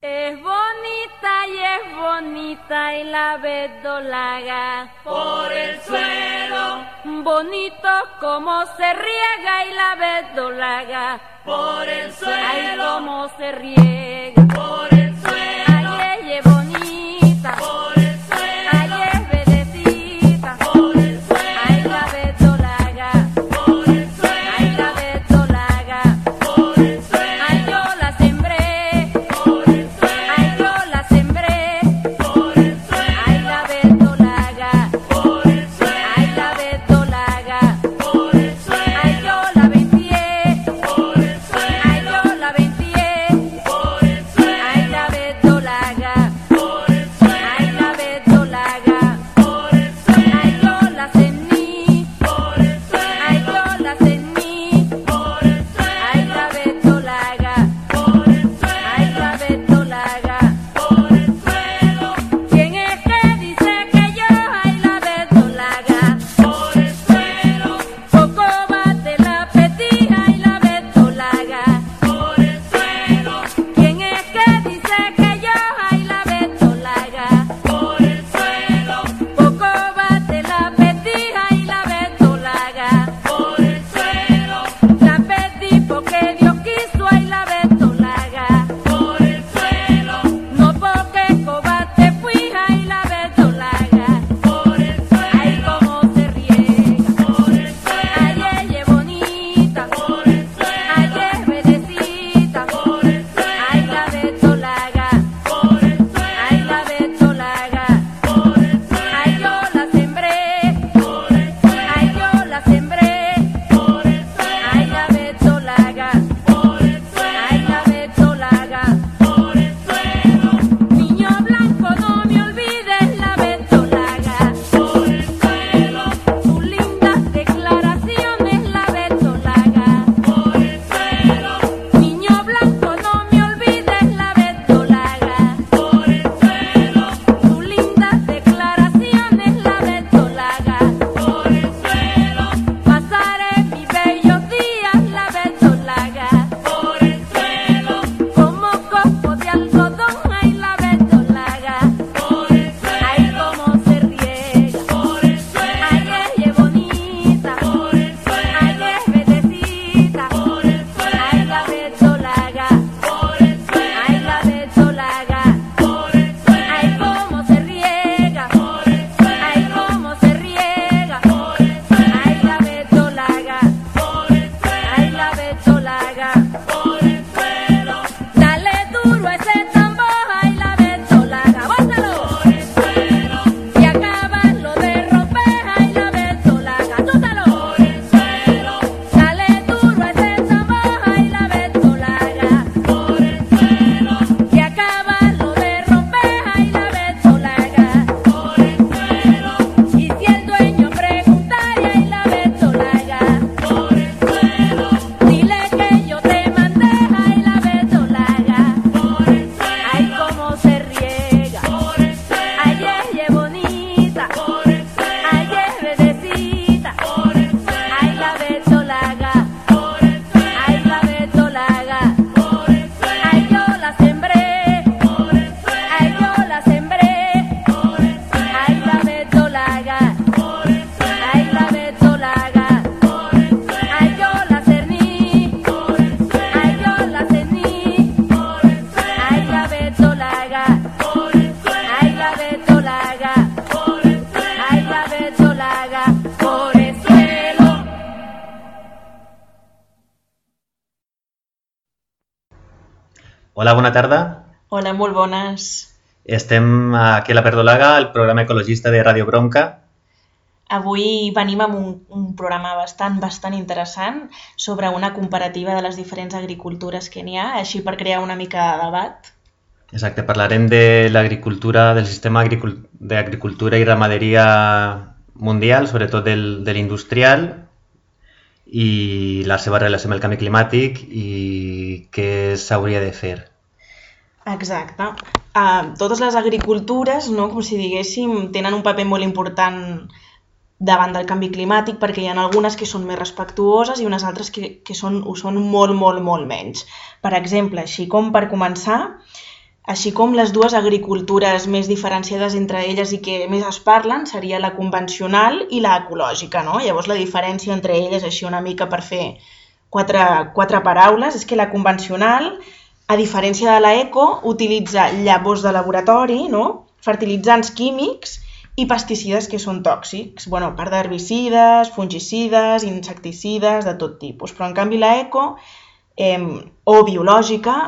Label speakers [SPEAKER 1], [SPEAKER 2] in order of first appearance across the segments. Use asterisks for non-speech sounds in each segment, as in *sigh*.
[SPEAKER 1] Es bonita y es bonita y la verdolaga
[SPEAKER 2] por el suelo.
[SPEAKER 1] Bonito como se riega y la verdolaga
[SPEAKER 2] por el suelo.
[SPEAKER 1] Como se riega.
[SPEAKER 3] Hola, bona tarda.
[SPEAKER 4] Hola, molt bones.
[SPEAKER 3] Estem aquí a La Perdolaga, el programa ecologista de Ràdio Bronca.
[SPEAKER 4] Avui venim amb un, un programa bastant, bastant interessant sobre una comparativa de les diferents agricultures que n'hi ha, així per crear una mica de debat.
[SPEAKER 3] Exacte, parlarem de l'agricultura, del sistema d'agricultura i ramaderia mundial, sobretot del, de l'industrial, i la seva relació amb el canvi climàtic i què s'hauria de fer.
[SPEAKER 4] Exacte. Uh, totes les agricultures, no, com si diguéssim, tenen un paper molt important davant del canvi climàtic perquè hi ha algunes que són més respectuoses i unes altres que, que són, ho són molt, molt, molt menys. Per exemple, així com per començar, així com les dues agricultures més diferenciades entre elles i que més es parlen seria la convencional i la ecològica, no? Llavors la diferència entre elles, així una mica per fer quatre, quatre paraules, és que la convencional, a diferència de la eco, utilitza llavors de laboratori, no? fertilitzants químics i pesticides que són tòxics, bueno, a part d'herbicides, fungicides, insecticides, de tot tipus. Però en canvi la eco, eh, o biològica,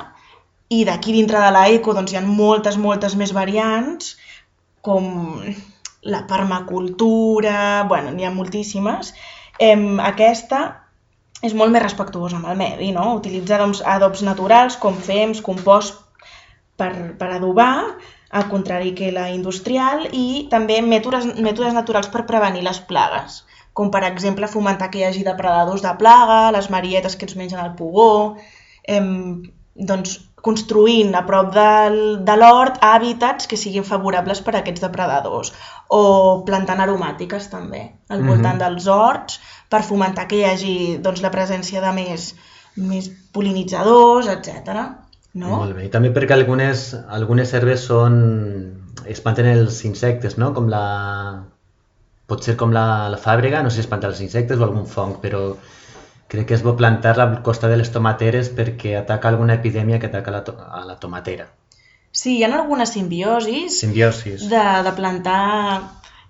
[SPEAKER 4] i d'aquí dintre de la eco doncs, hi ha moltes, moltes més variants, com la permacultura, bueno, n'hi ha moltíssimes. Em, aquesta és molt més respectuosa amb el medi, no? Utilitza doncs, adobs naturals com fems, compost per, per adobar, al contrari que la industrial, i també mètodes, mètodes naturals per prevenir les plagues, com per exemple fomentar que hi hagi depredadors de plaga, les marietes que ens mengen al pugó, em, doncs, construint a prop del, de l'hort hàbitats que siguin favorables per a aquests depredadors o plantant aromàtiques també al voltant
[SPEAKER 3] Mhm.
[SPEAKER 4] dels horts per fomentar que hi hagi doncs, la presència de més, més polinitzadors, etc. No?
[SPEAKER 3] Molt bé. I també perquè algunes, algunes herbes són... espanten els insectes, no? Com la... Pot ser com la, la fàbrega, no sé si espanta els insectes o algun fong, però crec que és bo plantar-la al costat de les tomateres perquè ataca alguna epidèmia que ataca la, to a la tomatera.
[SPEAKER 4] Sí, hi ha algunes simbiosis
[SPEAKER 3] Simbiosis.
[SPEAKER 4] de, de plantar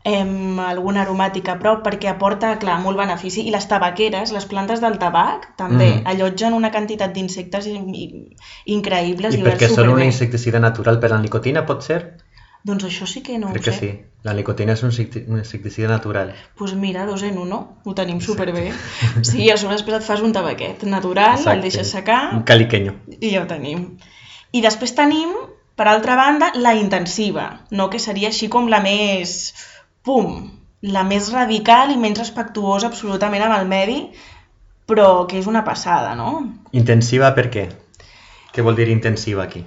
[SPEAKER 4] em, alguna aromàtica a prop perquè aporta, clar, molt benefici. I les tabaqueres, les plantes del tabac, també
[SPEAKER 3] Mhm.
[SPEAKER 4] allotgen una quantitat d'insectes i- i- increïbles.
[SPEAKER 3] I
[SPEAKER 4] van
[SPEAKER 3] perquè són un insecticida natural per la nicotina, pot ser?
[SPEAKER 4] Doncs això sí que no
[SPEAKER 3] Crec
[SPEAKER 4] ho
[SPEAKER 3] que
[SPEAKER 4] sé.
[SPEAKER 3] sí. La nicotina és un insecticida natural.
[SPEAKER 4] Doncs pues mira, dos en uno, ho tenim superbé. *laughs* Sí, a sobre després et fas un tabaquet natural,
[SPEAKER 3] Exacte.
[SPEAKER 4] el deixes secar
[SPEAKER 3] Un caliqueño.
[SPEAKER 4] i ja ho tenim. I després tenim, per altra banda, la intensiva, no? que seria així com la més... pum! La més radical i menys respectuosa absolutament amb el medi, però que és una passada, no?
[SPEAKER 3] Intensiva per què? Què vol dir intensiva aquí?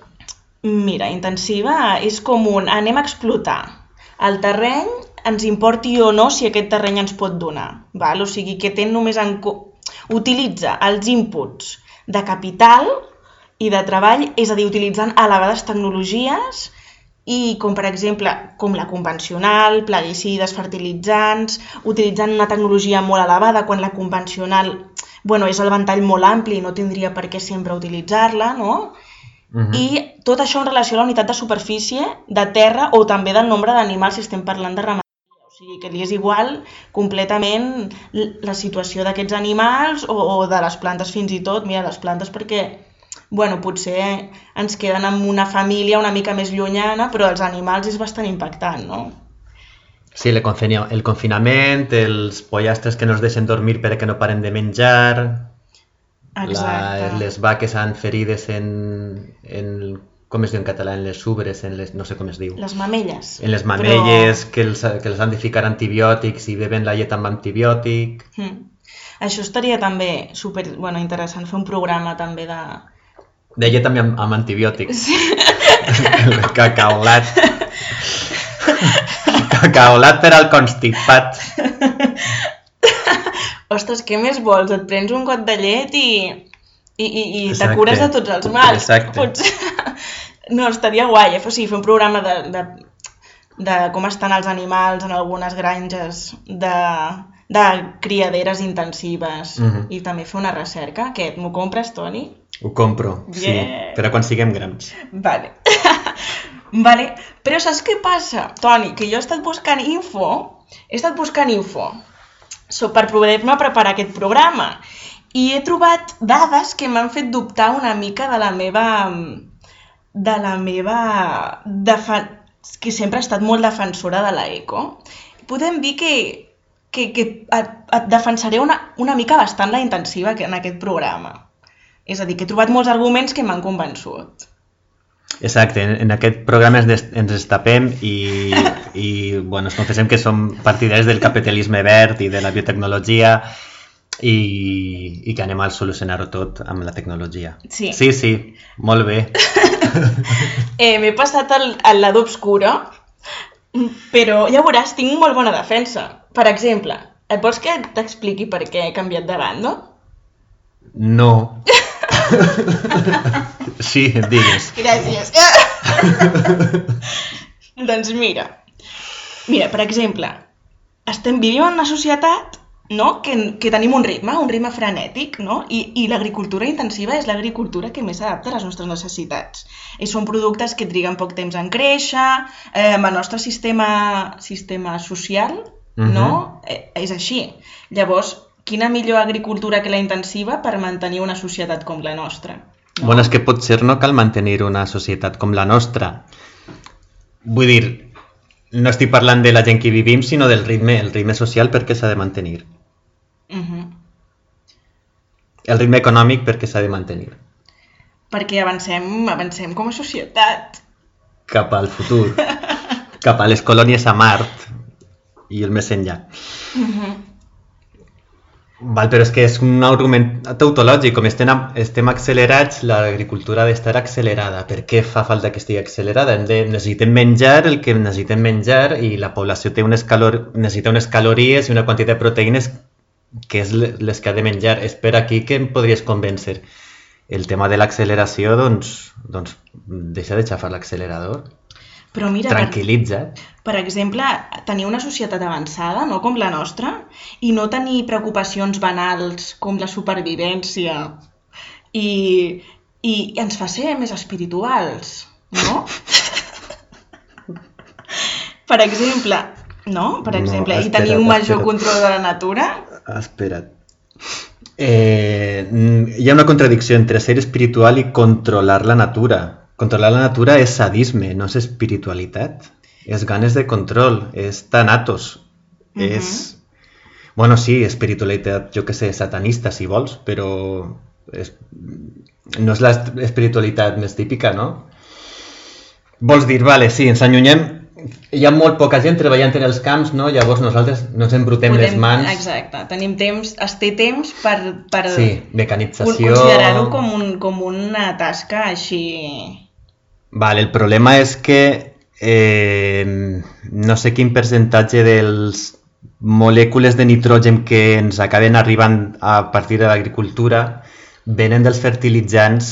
[SPEAKER 4] Mira, intensiva és com un anem a explotar. El terreny ens importi o no si aquest terreny ens pot donar. Val? O sigui que té només en... utilitza els inputs de capital i de treball, és a dir, utilitzant elevades tecnologies i com per exemple com la convencional, plaguicides, fertilitzants, utilitzant una tecnologia molt elevada quan la convencional bueno, és el ventall molt ampli i no tindria per què sempre utilitzar-la, no?
[SPEAKER 3] Mhm.
[SPEAKER 4] I tot això en relació a la unitat de superfície, de terra o també del nombre d'animals si estem parlant de ramaderia. O sigui que li és igual completament la situació d'aquests animals o, o de les plantes fins i tot. Mira, les plantes perquè bueno, potser ens queden amb una família una mica més llunyana, però els animals és bastant impactant, no?
[SPEAKER 3] Sí, el, confini- el confinament, els pollastres que no es deixen dormir perquè no paren de menjar. La, les vaques han ferides en, en... com es diu en català? En les ubres, en les, no sé com es diu.
[SPEAKER 4] Les mamelles.
[SPEAKER 3] En les mamelles, que, els, que els han de ficar antibiòtics i beben la llet amb antibiòtic.
[SPEAKER 4] Però... Mm. Això estaria també super, bueno, interessant fer un programa també de...
[SPEAKER 3] De llet amb, amb antibiòtics. Sí. Cacaolat. Cacaolat per al constipat. *laughs*
[SPEAKER 4] Ostres, què més vols? Et prens un got de llet i, i, i, i te cures de tots els mals.
[SPEAKER 3] Exacte.
[SPEAKER 4] Potser... *laughs* No, estaria guai, eh? O sigui, fer un programa de, de, de com estan els animals en algunes granges de, de criaderes intensives
[SPEAKER 3] Mhm.
[SPEAKER 4] i també fer una recerca. Què, m'ho compres, Toni?
[SPEAKER 3] Ho compro, sí,
[SPEAKER 4] Bien.
[SPEAKER 3] però quan siguem grans.
[SPEAKER 4] Vale. *laughs* vale. Però saps què passa, Toni? Que jo he estat buscant info, he estat buscant info so, per poder-me preparar aquest programa i he trobat dades que m'han fet dubtar una mica de la meva de la meva defen... que sempre he estat molt defensora de la eco. Podem dir que, que, que et, et defensaré una, una mica bastant la intensiva en aquest programa. És a dir, que he trobat molts arguments que m'han convençut.
[SPEAKER 3] Exacte, en, en aquest programa ens, des, ens destapem i, i bueno, ens confessem que som partidaris del capitalisme verd i de la biotecnologia i, i que anem a solucionar-ho tot amb la tecnologia.
[SPEAKER 4] Sí.
[SPEAKER 3] Sí, sí, molt bé. *laughs*
[SPEAKER 4] Eh, M'he passat al, al lado obscuro, però ja veuràs, tinc molt bona defensa. Per exemple, et vols que t'expliqui per què he canviat de bando?
[SPEAKER 3] No. *laughs* *laughs* Sí, digues.
[SPEAKER 4] Gràcies. *laughs* doncs mira, mira, per exemple, estem vivim en una societat no? que, que tenim un ritme, un ritme frenètic, no? I, i l'agricultura intensiva és l'agricultura que més s'adapta a les nostres necessitats. I són productes que triguen poc temps en créixer, eh, amb el nostre sistema, sistema social, no? Eh, és així. Llavors, quina millor agricultura que la intensiva per mantenir una societat com la nostra? No?
[SPEAKER 3] Bueno, és que potser no cal mantenir una societat com la nostra. Vull dir, no estic parlant de la gent que vivim, sinó del ritme, el ritme social perquè s'ha de mantenir.
[SPEAKER 4] Uh -huh.
[SPEAKER 3] El ritme econòmic perquè s'ha de mantenir.
[SPEAKER 4] Perquè avancem, avancem com a societat.
[SPEAKER 3] Cap al futur. cap a les colònies a Mart i el més enllà.
[SPEAKER 4] Uh -huh.
[SPEAKER 3] Val, però és que és un argument tautològic, com estem, estem accelerats, l'agricultura ha d'estar accelerada. Per què fa falta que estigui accelerada? De, necessitem menjar el que necessitem menjar i la població té unes calor, necessita unes calories i una quantitat de proteïnes que és le- les que ha de menjar. És per aquí que em podries convèncer. El tema de l'acceleració, doncs, doncs deixa de xafar l'accelerador.
[SPEAKER 4] Però mira, per,
[SPEAKER 3] Tranquil·litza't.
[SPEAKER 4] per exemple, tenir una societat avançada, no com la nostra, i no tenir preocupacions banals com la supervivència i, i ens fa ser més espirituals, no? *laughs* per exemple, no? Per
[SPEAKER 3] No,
[SPEAKER 4] exemple, i
[SPEAKER 3] espera't,
[SPEAKER 4] tenir un major
[SPEAKER 3] espera't.
[SPEAKER 4] control de la natura,
[SPEAKER 3] Espera't. Eh, mm, hi ha una contradicció entre ser espiritual i controlar la natura. Controlar la natura és sadisme, no és espiritualitat. És ganes de control, és tanatos.
[SPEAKER 4] Mhm.
[SPEAKER 3] És... Bueno, sí, espiritualitat, jo que sé, satanista, si vols, però és... no és l'espiritualitat més típica, no? Vols dir, vale, sí, ens allunyem, hi ha molt poca gent treballant en els camps, no? Llavors nosaltres no ens embrutem les mans.
[SPEAKER 4] Exacte, tenim temps, es té temps per, per
[SPEAKER 3] Sí, mecanització...
[SPEAKER 4] considerar-ho com, un, com una tasca així...
[SPEAKER 3] Vale, el problema és que eh, no sé quin percentatge dels molècules de nitrogen que ens acaben arribant a partir de l'agricultura venen dels fertilitzants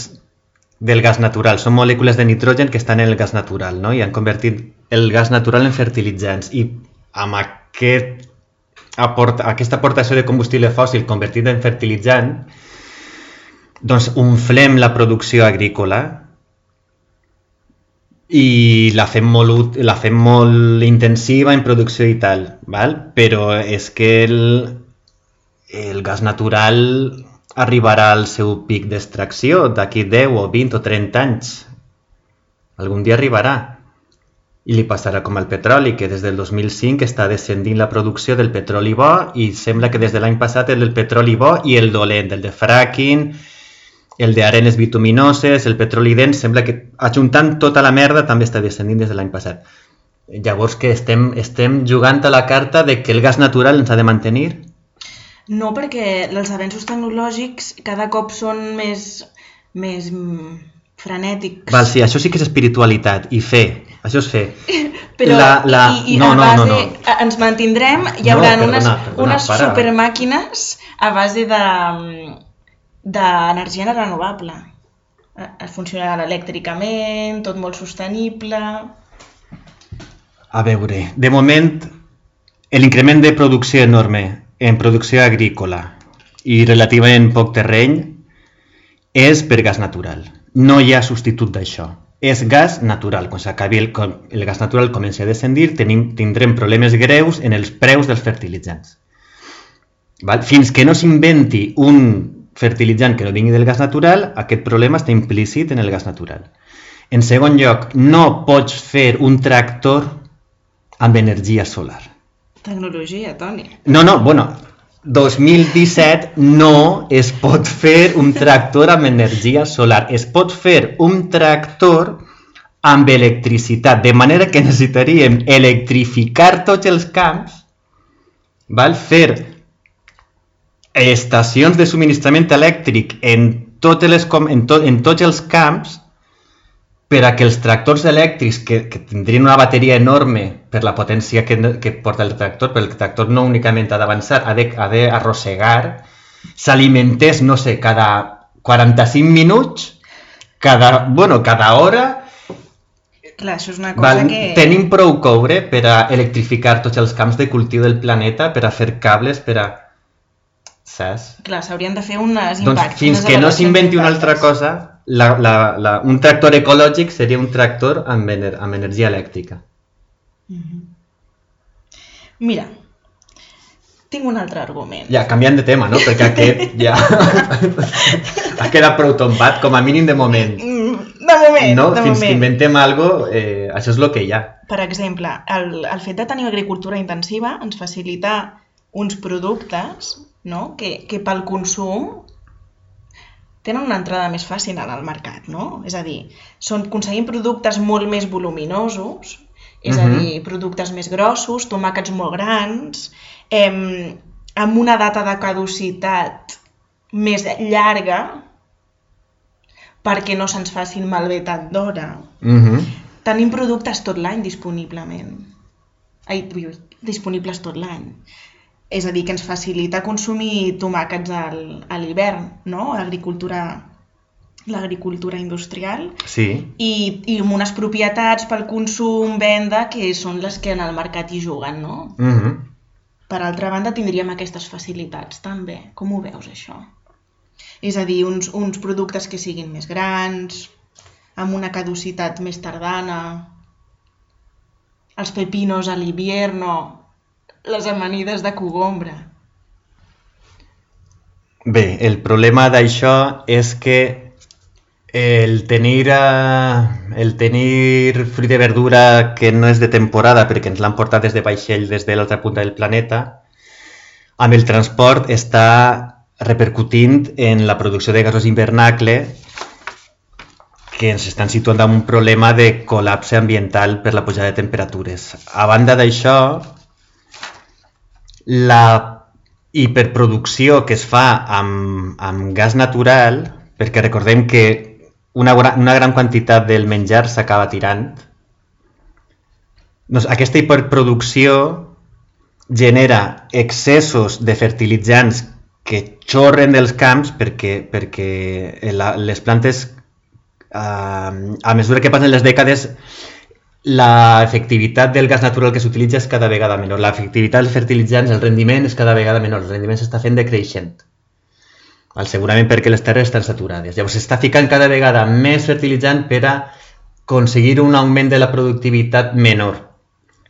[SPEAKER 3] del gas natural. Són molècules de nitrogen que estan en el gas natural, no? I han convertit el gas natural en fertilitzants. I amb aquest aport aquesta aportació de combustible fòssil convertit en fertilitzant, doncs umflem la producció agrícola i la fem molt, la fem molt intensiva en producció i tal, val? però és que el, el gas natural arribarà al seu pic d'extracció d'aquí 10 o 20 o 30 anys. Algun dia arribarà. I li passarà com al petroli, que des del 2005 està descendint la producció del petroli bo i sembla que des de l'any passat el del petroli bo i el dolent, el de fracking, el d'arenes bituminoses, el petroli dens, sembla que ajuntant tota la merda també està descendint des de l'any passat. Llavors que estem, estem jugant a la carta de que el gas natural ens ha de mantenir?
[SPEAKER 4] No, perquè els avenços tecnològics cada cop són més, més mm, frenètics.
[SPEAKER 3] Val, sí, això sí que és espiritualitat i fe. Això és fe. *laughs*
[SPEAKER 4] Però
[SPEAKER 3] la, la...
[SPEAKER 4] i, i
[SPEAKER 3] no,
[SPEAKER 4] a
[SPEAKER 3] no,
[SPEAKER 4] base,
[SPEAKER 3] no, no.
[SPEAKER 4] a- ens mantindrem, hi
[SPEAKER 3] No,
[SPEAKER 4] haurà
[SPEAKER 3] perdona,
[SPEAKER 4] unes,
[SPEAKER 3] perdona,
[SPEAKER 4] unes supermàquines a base de d'energia renovable. Eh, Es funcionarà elèctricament, tot molt sostenible...
[SPEAKER 3] A veure, de moment, l'increment de producció enorme en producció agrícola i relativament poc terreny és per gas natural. No hi ha substitut d'això. És gas natural. Quan s'acabi el, el gas natural comenci a descendir, tenim, tindrem problemes greus en els preus dels fertilitzants. Val? Fins que no s'inventi un fertilitzant que no vingui del gas natural, aquest problema està implícit en el gas natural. En segon lloc, no pots fer un tractor amb energia solar.
[SPEAKER 4] Tecnologia, Toni.
[SPEAKER 3] No, no, bueno, 2017 no es pot fer un tractor amb energia solar. Es pot fer un tractor amb electricitat, de manera que necessitaríem electrificar tots els camps, val? fer estacions de subministrament elèctric en, totes les, en, to, en tots els camps per a que els tractors elèctrics, que, que tindrien una bateria enorme per la potència que, que porta el tractor, perquè el tractor no únicament ha d'avançar, ha d'arrossegar, s'alimentés, no sé, cada 45 minuts cada, bueno, cada hora.
[SPEAKER 4] Clar, això és una cosa
[SPEAKER 3] val,
[SPEAKER 4] que...
[SPEAKER 3] tenim prou coure per a electrificar tots els camps de cultiu del planeta, per a fer cables, per a... Saps?
[SPEAKER 4] Clar, s'haurien de fer unes
[SPEAKER 3] Doncs
[SPEAKER 4] impactes.
[SPEAKER 3] fins que no s'inventi una altra cosa, la, la, la, un tractor ecològic seria un tractor amb, ener amb energia elèctrica.
[SPEAKER 4] Mira, tinc un altre argument.
[SPEAKER 3] Ja, canviant de tema, no? Perquè aquest ja ha quedat prou tombat, com a mínim de moment.
[SPEAKER 4] Mm, De moment,
[SPEAKER 3] No?
[SPEAKER 4] de
[SPEAKER 3] Fins que
[SPEAKER 4] moment.
[SPEAKER 3] inventem alguna cosa, eh, això és el que hi ha.
[SPEAKER 4] Per exemple, el, el fet de tenir agricultura intensiva ens facilita uns productes no? que, que pel consum tenen una entrada més fàcil en el mercat, no? És a dir, són, aconseguim productes molt més voluminosos, és a
[SPEAKER 3] Mhm.
[SPEAKER 4] dir, productes més grossos, tomàquets molt grans, em, amb una data de caducitat més llarga perquè no se'ns facin malbé tant d'hora.
[SPEAKER 3] Mhm.
[SPEAKER 4] Tenim productes tot l'any disponiblement. Ai, disponibles tot l'any. És a dir, que ens facilita consumir tomàquets al, a l'hivern, no? L'agricultura l'agricultura industrial
[SPEAKER 3] Sí.
[SPEAKER 4] i, i amb unes propietats pel consum, venda, que són les que en el mercat hi juguen, no?
[SPEAKER 3] Mhm.
[SPEAKER 4] Per altra banda, tindríem aquestes facilitats també. Com ho veus, això? És a dir, uns, uns productes que siguin més grans, amb una caducitat més tardana, els pepinos a l'hivierno, les amanides de cogombre.
[SPEAKER 3] Bé, el problema d'això és que el tenir, eh, el tenir fruit de verdura que no és de temporada perquè ens l'han portat des de vaixell des de l'altra punta del planeta, amb el transport està repercutint en la producció de gasos hivernacle que ens estan situant amb un problema de col·lapse ambiental per la pujada de temperatures. A banda d'això, la hiperproducció que es fa amb, amb gas natural, perquè recordem que una, una gran quantitat del menjar s'acaba tirant, doncs aquesta hiperproducció genera excessos de fertilitzants que xorren dels camps perquè, perquè la, les plantes, eh, a mesura que passen les dècades, la efectivitat del gas natural que s'utilitza és cada vegada menor. L'efectivitat dels fertilitzants, el rendiment és cada vegada menor. El rendiment s'està fent decreixent. Val? Segurament perquè les terres estan saturades. Llavors s'està ficant cada vegada més fertilitzant per a aconseguir un augment de la productivitat menor.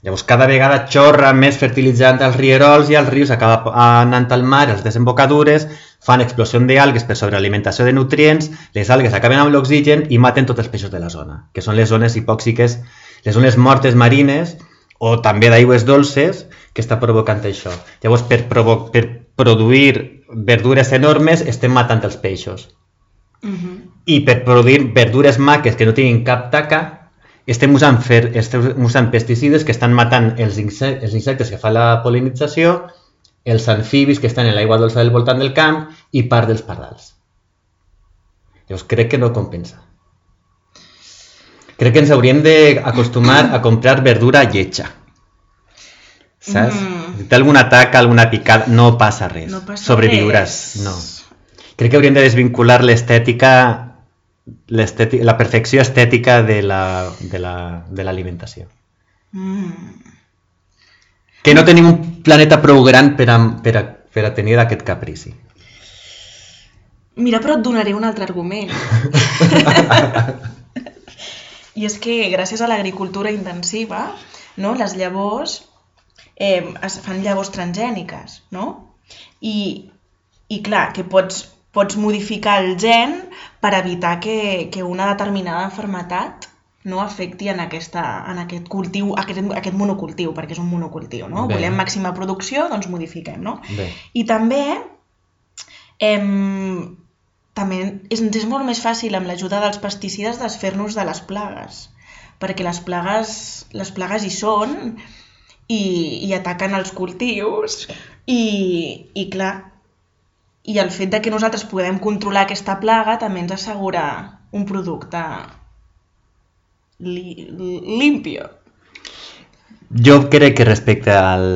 [SPEAKER 3] Llavors cada vegada xorra més fertilitzant als rierols i als rius, acaba anant al mar, a les desembocadures, fan explosió d'algues per sobrealimentació de nutrients, les algues acaben amb l'oxigen i maten tots els peixos de la zona, que són les zones hipòxiques, les zones mortes marines o també d'aigües dolces que està provocant això. Llavors, per, provo per produir verdures enormes estem matant els peixos.
[SPEAKER 4] Uh -huh.
[SPEAKER 3] I per produir verdures maques que no tinguin cap taca, estem usant, fer, estem usant pesticides que estan matant els, inse els insectes que fan la polinització, els amfibis que estan en l'aigua dolça del voltant del camp i part dels pardals. Llavors crec que no compensa. Crec que ens hauríem d'acostumar a comprar verdura lletja. Saps?
[SPEAKER 4] Mm.
[SPEAKER 3] Té alguna taca, alguna picada, no passa res.
[SPEAKER 4] No passa
[SPEAKER 3] Sobreviuràs.
[SPEAKER 4] res.
[SPEAKER 3] No. Crec que hauríem de desvincular l'estètica l'estèti- la perfecció estètica de la- de la- de l'alimentació. La,
[SPEAKER 4] Mm.
[SPEAKER 3] que no tenim un planeta prou gran per a, per a, per a tenir aquest caprici.
[SPEAKER 4] Mira, però et donaré un altre argument. *laughs* I és que gràcies a l'agricultura intensiva, no, les llavors eh, es fan llavors transgèniques, no? I, i clar, que pots, pots modificar el gen per evitar que, que una determinada enfermetat no afecti en, aquesta, en aquest cultiu, aquest, aquest monocultiu, perquè és un monocultiu, no?
[SPEAKER 3] Bé.
[SPEAKER 4] Volem màxima producció, doncs modifiquem, no?
[SPEAKER 3] Bé.
[SPEAKER 4] I també, em, també és, ens és molt més fàcil amb l'ajuda dels pesticides desfer-nos de les plagues, perquè les plagues, les plagues hi són i, i ataquen els cultius i, i clar, i el fet de que nosaltres podem controlar aquesta plaga també ens assegura un producte li, limpio.
[SPEAKER 3] Jo crec que respecte al,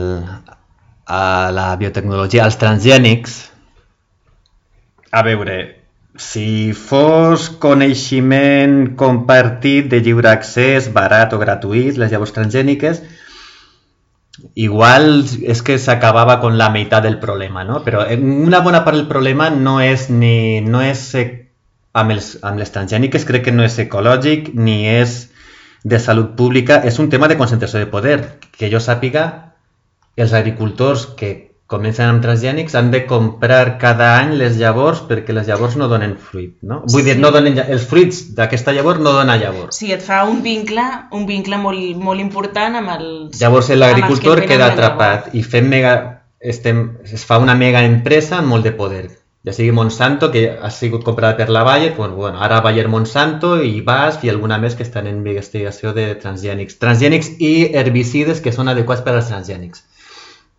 [SPEAKER 3] a la biotecnologia, als transgènics, a veure, Si fos coneixement compartit de lliure accés, barat o gratuït, les llavors transgèniques, igual és que s'acabava con la meitat del problema, no? Però eh, una bona part del problema no és ni no és eh, amb, els, amb les transgèniques, crec que no és ecològic ni és de salut pública, és un tema de concentració de poder. Que jo sàpiga, els agricultors que comencen amb transgènics han de comprar cada any les llavors perquè les llavors no donen fruit, no? Vull
[SPEAKER 4] Sí.
[SPEAKER 3] dir, no donen, els fruits d'aquesta llavor no donen llavors.
[SPEAKER 4] Sí, et fa un vincle, un vincle molt, molt important amb els...
[SPEAKER 3] Llavors l'agricultor
[SPEAKER 4] que
[SPEAKER 3] queda atrapat i fem mega, estem, es fa una mega empresa amb molt de poder. Ja sigui Monsanto, que ha sigut comprada per la Bayer, pues, bueno, ara Bayer Monsanto i BASF i alguna més que estan en investigació de transgènics. Transgènics i herbicides que són adequats per als transgènics.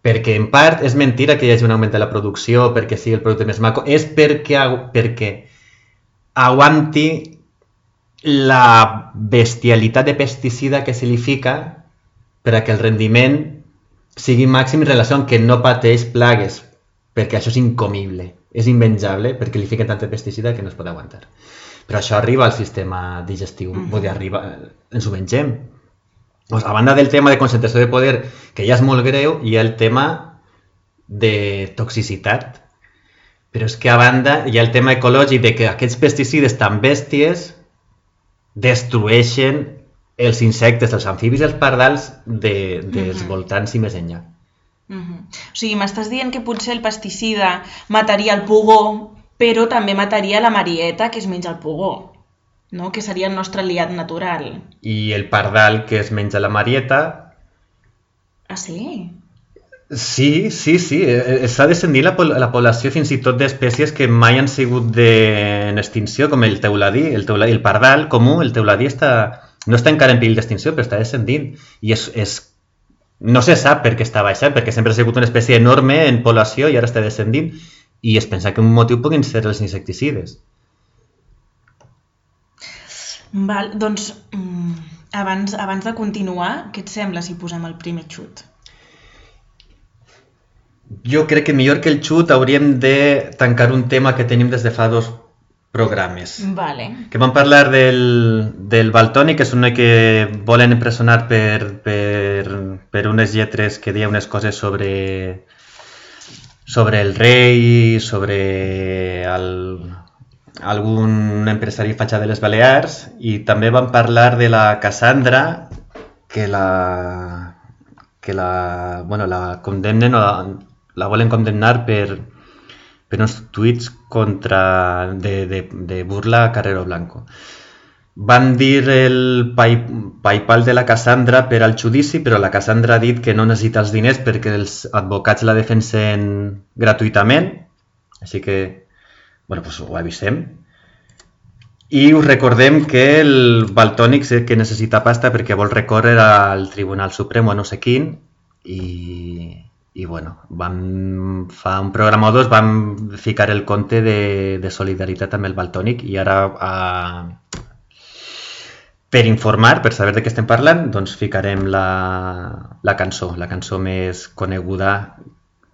[SPEAKER 3] Perquè en part és mentira que hi hagi un augment de la producció, perquè sigui el producte més maco, és perquè, perquè aguanti la bestialitat de pesticida que se li fica per a que el rendiment sigui màxim en relació amb que no pateix plagues, perquè això és incomible, és invenjable, perquè li fiquen tanta pesticida que no es pot aguantar. Però això arriba al sistema digestiu, mm -hmm. vull dir, arriba, ens ho mengem. Doncs, a banda del tema de concentració de poder, que ja és molt greu, hi ha el tema de toxicitat. Però és que a banda hi ha el tema ecològic de que aquests pesticides tan bèsties destrueixen els insectes, els amfibis els pardals de, dels
[SPEAKER 4] Mhm.
[SPEAKER 3] voltants i més enllà.
[SPEAKER 4] Mhm. O sigui, m'estàs dient que potser el pesticida mataria el pugó, però també mataria la marieta que es menja el pugó, no? que seria el nostre aliat natural.
[SPEAKER 3] I el pardal que es menja la marieta,
[SPEAKER 4] Ah, sí?
[SPEAKER 3] sí, sí, sí, eh, està descendint la, pol- la població fins i tot d'espècies que mai han sigut de... en extinció, com el teuladí, el, teuladí, el pardal comú, el teuladí està, no està encara en perill d'extinció, però està descendint. I és, és, no se sap per què està baixant, perquè sempre ha sigut una espècie enorme en població i ara està descendint. I es pensa que un motiu puguin ser els insecticides.
[SPEAKER 4] Val, doncs, mm, abans, abans de continuar, què et sembla si posem el primer xut?
[SPEAKER 3] Jo crec que millor que el xut hauríem de tancar un tema que tenim des de fa dos programes.
[SPEAKER 4] Vale.
[SPEAKER 3] Que vam parlar del, del Baltoni, que és un noi que volen empresonar per, per, per unes lletres que deia unes coses sobre, sobre el rei, sobre el, algun empresari fatxa de les Balears, i també vam parlar de la Cassandra, que la, que la, bueno, la condemnen o la, la volen condemnar per, per uns tuits contra, de, de, de burla a Carrero Blanco. Van dir el pay, PayPal de la Cassandra per al judici, però la Cassandra ha dit que no necessita els diners perquè els advocats la defensen gratuïtament, així que bueno, doncs ho avisem. I us recordem que el Baltònic sé que necessita pasta perquè vol recórrer al Tribunal Suprem o no sé quin i, i bueno, vam, fa un programa o dos vam ficar el compte de, de solidaritat amb el Baltònic i ara a, per informar, per saber de què estem parlant, doncs ficarem la, la cançó, la cançó més coneguda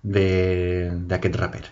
[SPEAKER 3] d'aquest raper.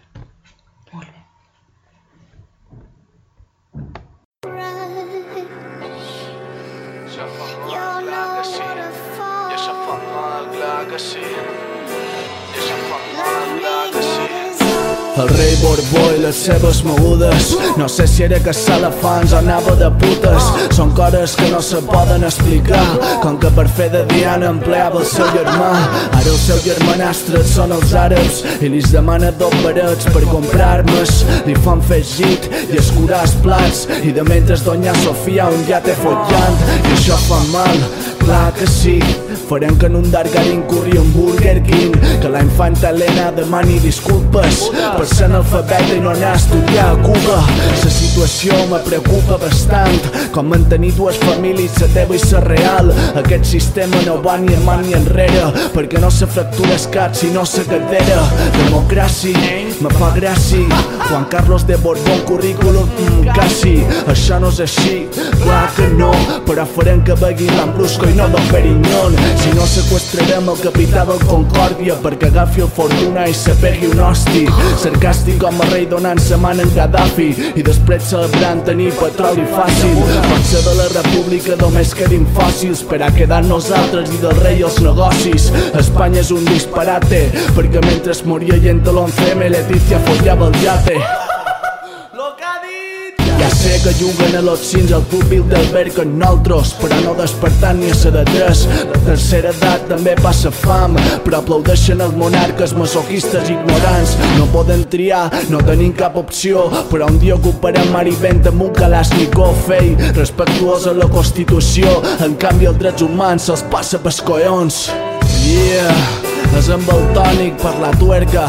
[SPEAKER 5] El rei Borbó i les seves mogudes. No sé si era que elefants anava de putes. Són coses que no se poden explicar. Com que per fer de Diana empleava el seu germà. Ara el seu germanastre són els àrabs I li demana dos barets per comprar armes Li fan fer git i escurar els plats. I de mentre doña Sofia un ja té follant. I això fa mal, clar que sí Farem que en un Dargarin corri un Burger King Que la infanta Helena demani disculpes Per ser analfabeta i no anar a estudiar a Cuba. La situació me preocupa bastant Com mantenir dues famílies, la teva i la real. Aquest sistema no va ni avant ni enrere Perquè no se fractura el cap sinó la cadera Democràcia, me fa gràcia Juan Carlos de Borbón, currículum, mm, quasi. Això no és així, clar que no Però farem que begui l'Ambrusco i no Don Perignon Si no sequestrarem el capità del Concòrdia perquè agafi el Fortuna i se pegui un hosti. Sarcàstic com a rei donant se man en Gaddafi i després celebrant tenir petroli fàcil. Potser de la república només quedin fòssils per a quedar nosaltres i del rei els negocis. Espanya és un disparate perquè mentre es moria gent de l'11M Letícia follava el yate. Sé que juguen a los cins al club Bilderberg amb nosaltres, però no despertant ni a tres. La tercera edat també passa fam, però aplaudeixen els monarques masoquistes ignorants. No poden triar, no tenim cap opció, però un dia ocuparem vent amb un Kalashnikov, ei, respectuós a la Constitució. En canvi, els drets humans se'ls passa pels collons. Yeah, és amb el tònic per la tuerca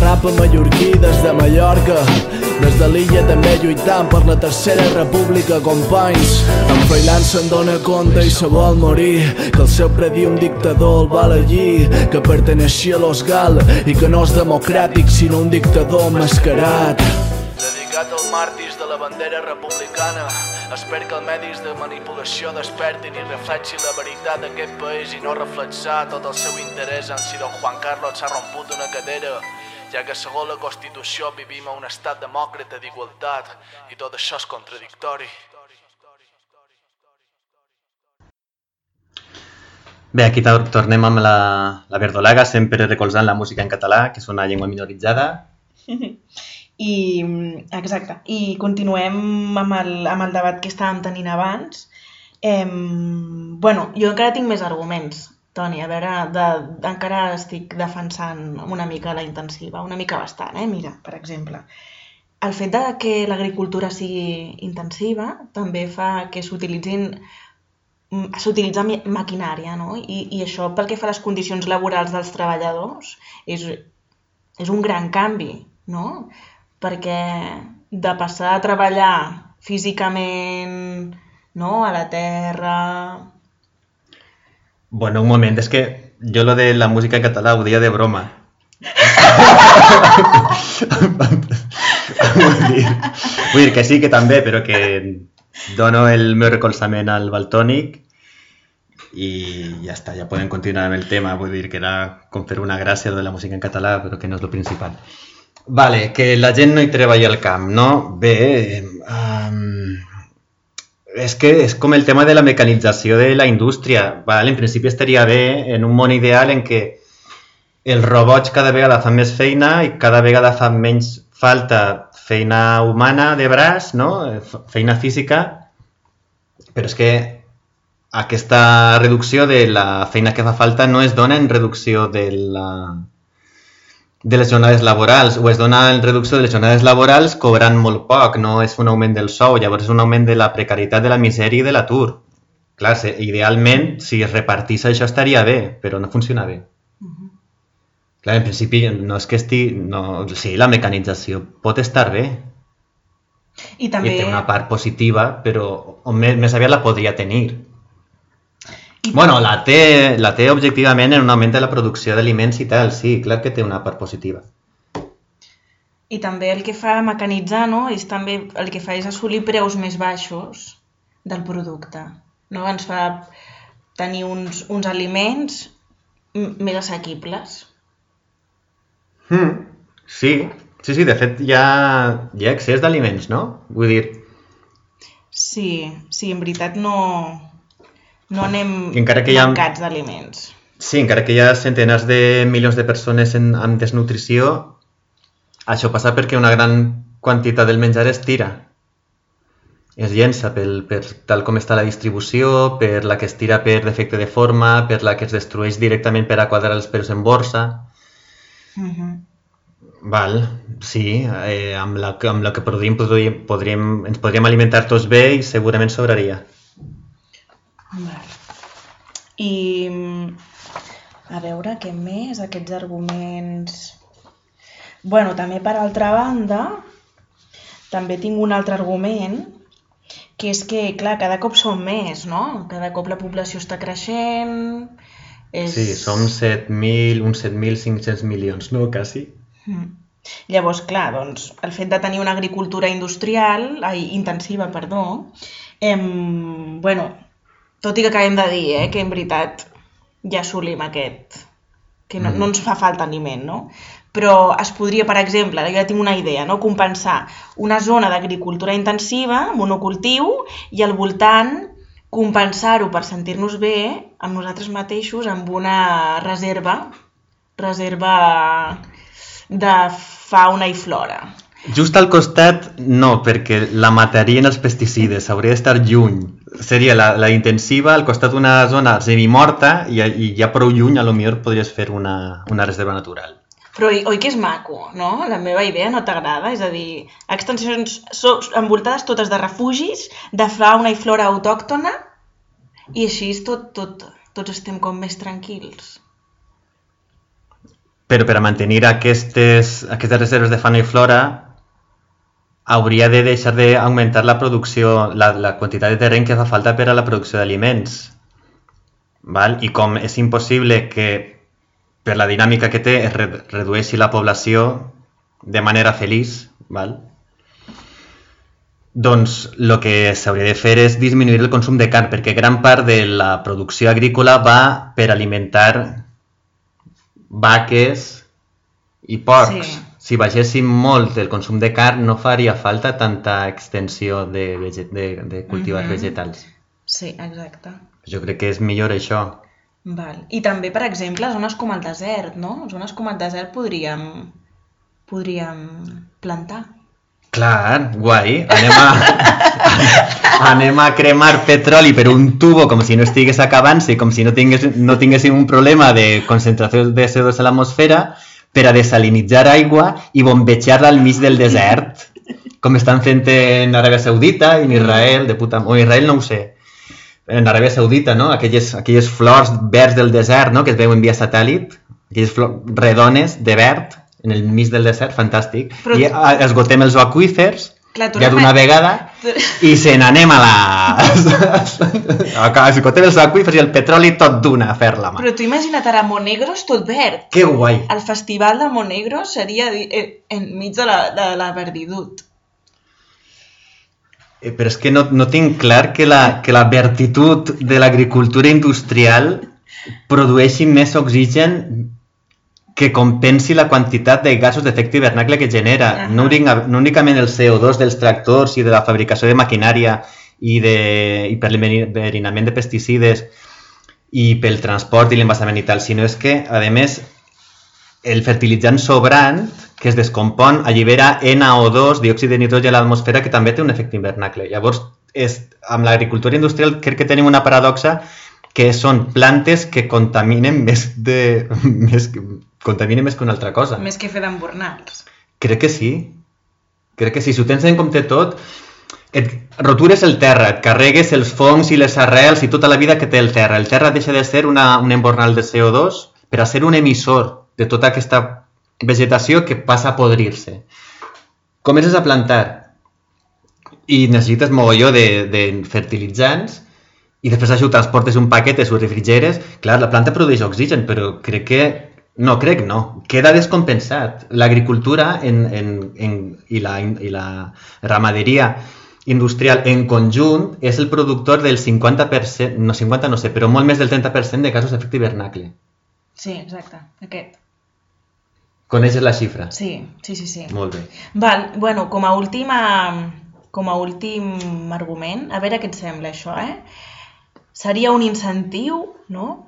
[SPEAKER 5] rap mallorquí des de Mallorca des de l'illa també lluitant per la tercera república, companys. En Freiland se'n dona compte i se vol morir, que el seu predí un dictador el va allí, que perteneixia a los Gal i que no és democràtic sinó un dictador mascarat. Dedicat als màrtirs de la bandera republicana, espero que els medis de manipulació despertin i reflexin la veritat d'aquest país i no reflexar tot el seu interès en si don Juan Carlos s'ha romput una cadera ja que segons la Constitució vivim a un estat demòcrata d'igualtat i tot això és contradictori.
[SPEAKER 3] Bé, aquí tor tornem amb la, la verdolaga, sempre recolzant la música en català, que és una llengua minoritzada. *laughs*
[SPEAKER 4] I, exacte, i continuem amb el, amb el debat que estàvem tenint abans. Eh, bueno, jo encara tinc més arguments, Toni, a veure, de, encara estic defensant una mica la intensiva, una mica bastant, eh? Mira, per exemple, el fet de que l'agricultura sigui intensiva també fa que s'utilitzin s'utilitza maquinària, no? I, I això pel que fa a les condicions laborals dels treballadors és, és un gran canvi, no? Perquè de passar a treballar físicament no? a la terra,
[SPEAKER 3] Bueno, un moment, és que jo lo de la música en català ho dia de broma. vull, dir, vull dir que sí, que també, però que dono el meu recolzament al Baltònic i ja està, ja podem continuar amb el tema. Vull dir que era com fer una gràcia de la música en català, però que no és el principal. Vale, que la gent no hi treballa al camp, no? Bé, um, és que és com el tema de la mecanització de la indústria. Val? En principi estaria bé en un món ideal en què els robots cada vegada fan més feina i cada vegada fan menys falta feina humana de braç, no? feina física, però és que aquesta reducció de la feina que fa falta no es dona en reducció de la, de les jornades laborals o es dona en reducció de les jornades laborals cobrant molt poc, no és un augment del sou, llavors és un augment de la precarietat, de la misèria i de l'atur. Clar, idealment, si es repartís això estaria bé, però no funciona bé. Uh -huh. Clar, en principi, no és que estigui... No, sí, la mecanització pot estar bé.
[SPEAKER 4] I també...
[SPEAKER 3] I té una part positiva, però més, més aviat la podria tenir. Bueno, la té, la té objectivament en un augment de la producció d'aliments i tal, sí, clar que té una part positiva.
[SPEAKER 4] I també el que fa mecanitzar, no? És també el que fa és assolir preus més baixos del producte. No? Ens fa tenir uns, uns aliments més assequibles.
[SPEAKER 3] Mm, sí, sí, sí, de fet hi ha, hi ha excés d'aliments, no? Vull dir...
[SPEAKER 4] Sí, sí, en veritat no, no anem
[SPEAKER 3] encara que hi ha...
[SPEAKER 4] mancats d'aliments.
[SPEAKER 3] Sí, encara que hi ha centenars de milions de persones en, amb desnutrició, això passa perquè una gran quantitat del menjar es tira. Es llença pel, per tal com està la distribució, per la que es tira per defecte de forma, per la que es destrueix directament per a quadrar els preus en borsa.
[SPEAKER 4] Uh -huh.
[SPEAKER 3] Val, sí, eh, amb, la, amb la que podríem, podríem, podríem, ens podríem alimentar tots bé i segurament sobraria.
[SPEAKER 4] Val. I a veure què més, aquests arguments... bueno, també per altra banda, també tinc un altre argument, que és que, clar, cada cop som més, no? Cada cop la població està creixent...
[SPEAKER 3] És... Sí, som 7.000, uns 7.500 milions, no? Quasi.
[SPEAKER 4] Mm. Llavors, clar, doncs, el fet de tenir una agricultura industrial, ai, intensiva, perdó, em, bueno, tot i que acabem de dir, eh, que en veritat ja assolim aquest... que no, no ens fa falta aliment, no? Però es podria, per exemple, jo ja tinc una idea, no? compensar una zona d'agricultura intensiva, monocultiu, i al voltant compensar-ho per sentir-nos bé amb nosaltres mateixos amb una reserva, reserva de fauna i flora.
[SPEAKER 3] Just al costat, no, perquè la matarien els pesticides, hauria d'estar lluny. Seria la, la intensiva al costat d'una zona semimorta i, i ja prou lluny a lo millor podries fer una, una reserva natural.
[SPEAKER 4] Però oi, que és maco, no? La meva idea no t'agrada? És a dir, extensions so, envoltades totes de refugis, de fauna i flora autòctona, i així tot, tot, tots estem com més tranquils.
[SPEAKER 3] Però per a mantenir aquestes, aquestes reserves de fauna i flora hauria de deixar d'augmentar la producció, la, la quantitat de terreny que fa falta per a la producció d'aliments. Val? I com és impossible que per la dinàmica que té es re redueixi la població de manera feliç, val? doncs el que s'hauria de fer és disminuir el consum de carn, perquè gran part de la producció agrícola va per alimentar vaques i porcs.
[SPEAKER 4] Sí
[SPEAKER 3] si baixéssim molt el consum de carn no faria falta tanta extensió de, veget de, de cultivars
[SPEAKER 4] Mhm.
[SPEAKER 3] vegetals.
[SPEAKER 4] Sí, exacte.
[SPEAKER 3] Jo crec que és millor això.
[SPEAKER 4] Val. I també, per exemple, zones com el desert, no? Zones com el desert podríem, podríem plantar.
[SPEAKER 3] Clar, guai. Anem a, *laughs* anem a cremar petroli per un tubo com si no estigués acabant-se, com si no, tingués, no tinguéssim un problema de concentració de CO2 a l'atmosfera per a desalinitzar aigua i bombejar-la al mig del desert, com estan fent en Aràbia Saudita i en Israel, de puta... o Israel no ho sé, en Aràbia Saudita, no? Aquelles, aquelles flors verds del desert, no? Que es veuen via satèl·lit, aquelles flors redones de verd en el mig del desert, fantàstic.
[SPEAKER 4] Però-
[SPEAKER 3] I esgotem els aquífers
[SPEAKER 4] Clar, tu
[SPEAKER 3] ja d'una vegada i se n'anem a la... Esgotem els aquífers i el petroli tot d'una a fer la mà.
[SPEAKER 4] Però tu imagina't ara Monegros tot verd.
[SPEAKER 3] Que guai!
[SPEAKER 4] El festival de Monegros seria eh, enmig de la, de la verditud.
[SPEAKER 3] Eh, Però és que no, no tinc clar que la, que la vertitud de l'agricultura industrial produeixi més oxigen que compensi la quantitat de gasos d'efecte hivernacle que genera. No, única- no únicament el CO2 dels tractors i de la fabricació de maquinària i, de, i per l'enverinament de pesticides i pel transport i l'envasament i tal, sinó és que, a més, el fertilitzant sobrant que es descompon allibera NO2, diòxid de nitrogen a l'atmosfera, que també té un efecte hivernacle. Llavors, és, amb l'agricultura industrial crec que tenim una paradoxa que són plantes que contaminen *laughs* més de... Més, contaminen més que una altra cosa.
[SPEAKER 4] Més que fer d'embornals.
[SPEAKER 3] Crec que sí. Crec que sí. Si ho tens en compte tot, et rotures el terra, et carregues els fongs i les arrels i tota la vida que té el terra. El terra deixa de ser una, un embornal de CO2 per a ser un emissor de tota aquesta vegetació que passa a podrir-se. Comences a plantar i necessites mogolló de, de fertilitzants i després això ho transportes un paquet, ho refrigeres, clar, la planta produeix oxigen, però crec que no, crec no. Queda descompensat. L'agricultura en, en, en, i, la, i la ramaderia industrial en conjunt és el productor del 50%, no 50 no sé, però molt més del 30% de casos d'efecte hivernacle.
[SPEAKER 4] Sí, exacte, aquest.
[SPEAKER 3] Coneixes la xifra?
[SPEAKER 4] Sí, sí, sí, sí.
[SPEAKER 3] Molt bé.
[SPEAKER 4] Val, bueno, com a última com a últim argument, a veure què et sembla això, eh? Seria un incentiu, no?,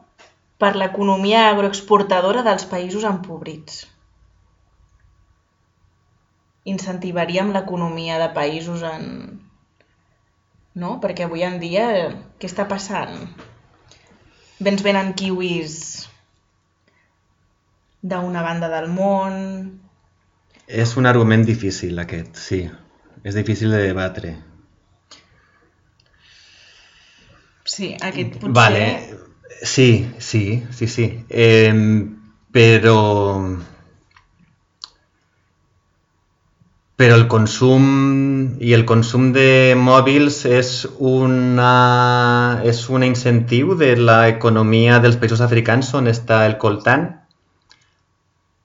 [SPEAKER 4] per l'economia agroexportadora dels països empobrits. Incentivaríem l'economia de països en... No? Perquè avui en dia, què està passant? Vens venen kiwis d'una banda del món,
[SPEAKER 3] És un argument difícil aquest, sí. És difícil de debatre.
[SPEAKER 4] Sí, aquest potser...
[SPEAKER 3] Vale, sí, sí, sí, sí. Eh, però... Però el consum i el consum de mòbils és una és un incentiu de l'economia dels països africans on està el coltan.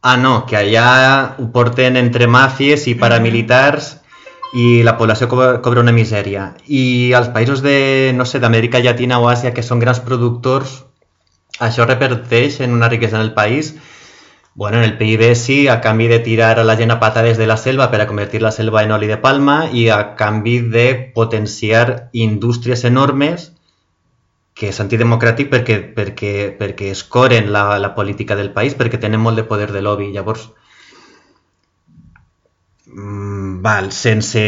[SPEAKER 3] Ah, no, que allà ho porten entre màfies i paramilitars i la població cobra, una misèria. I als països de, no sé, d'Amèrica Llatina o Àsia, que són grans productors, això reperteix en una riquesa en el país Bueno, en el PIB sí, a canvi de tirar a la gent a patades de la selva per a convertir la selva en oli de palma i a canvi de potenciar indústries enormes que és antidemocràtic perquè, perquè, perquè escoren la, la política del país, perquè tenen molt de poder de lobby. Llavors, Mm, val, sense,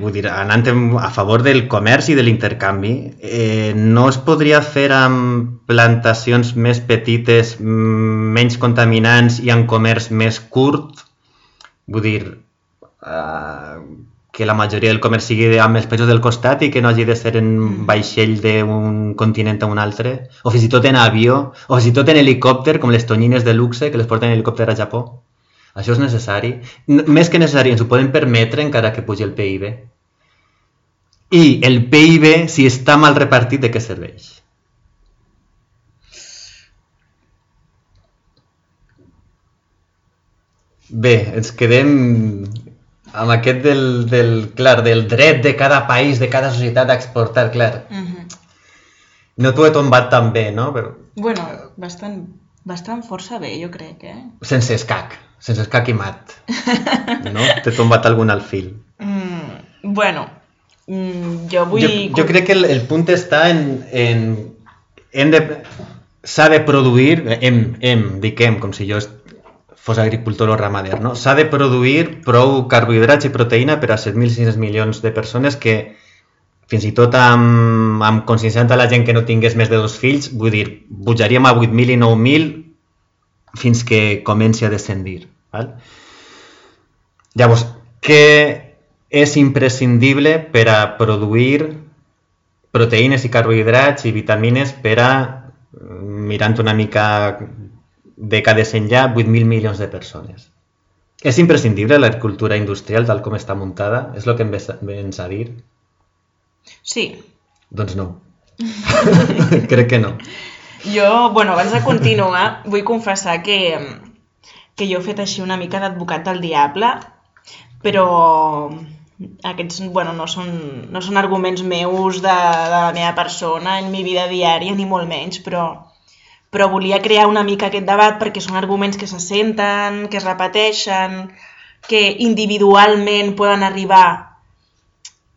[SPEAKER 3] vull dir, anant a favor del comerç i de l'intercanvi, eh, no es podria fer amb plantacions més petites, mm, menys contaminants i amb comerç més curt? Vull dir, eh, que la majoria del comerç sigui amb els països del costat i que no hagi de ser en mm. vaixell d'un continent a un altre, o fins i tot en avió, o fins i tot en helicòpter, com les tonyines de luxe que les porten en helicòpter a Japó. Això és necessari. Més que necessari, ens ho podem permetre encara que pugi el PIB. I el PIB, si està mal repartit, de què serveix? Bé, ens quedem amb aquest del, del, clar, del dret de cada país, de cada societat a exportar, clar. Mm -hmm. No t'ho he tombat tan bé, no? Però...
[SPEAKER 4] Bueno, bastant, bastant força bé, jo crec, eh?
[SPEAKER 3] Sense escac sense escac i mat. No? T'he tombat algun al fil.
[SPEAKER 4] Mm, bueno, mm, jo vull...
[SPEAKER 3] Jo, jo crec que el, el punt està en... en hem de... S'ha de produir, hem, hem, dic hem, com si jo fos agricultor o ramader, no? S'ha de produir prou carbohidrats i proteïna per a 7.600 milions de persones que fins i tot amb, amb conscienciant a la gent que no tingués més de dos fills, vull dir, pujaríem a 8.000 i 9.000 fins que comenci a descendir. Val? Llavors, què és imprescindible per a produir proteïnes i carbohidrats i vitamines per a, mirant una mica dècades enllà, 8.000 milions de persones. És imprescindible l'agricultura industrial tal com està muntada? És el que em vens a dir?
[SPEAKER 4] Sí.
[SPEAKER 3] Doncs no. *laughs* Crec que no.
[SPEAKER 4] Jo, bueno, abans de continuar, vull confessar que que jo he fet així una mica d'advocat del diable, però aquests bueno, no, són, no són arguments meus de, de la meva persona en mi vida diària, ni molt menys, però, però volia crear una mica aquest debat perquè són arguments que se senten, que es repeteixen, que individualment poden arribar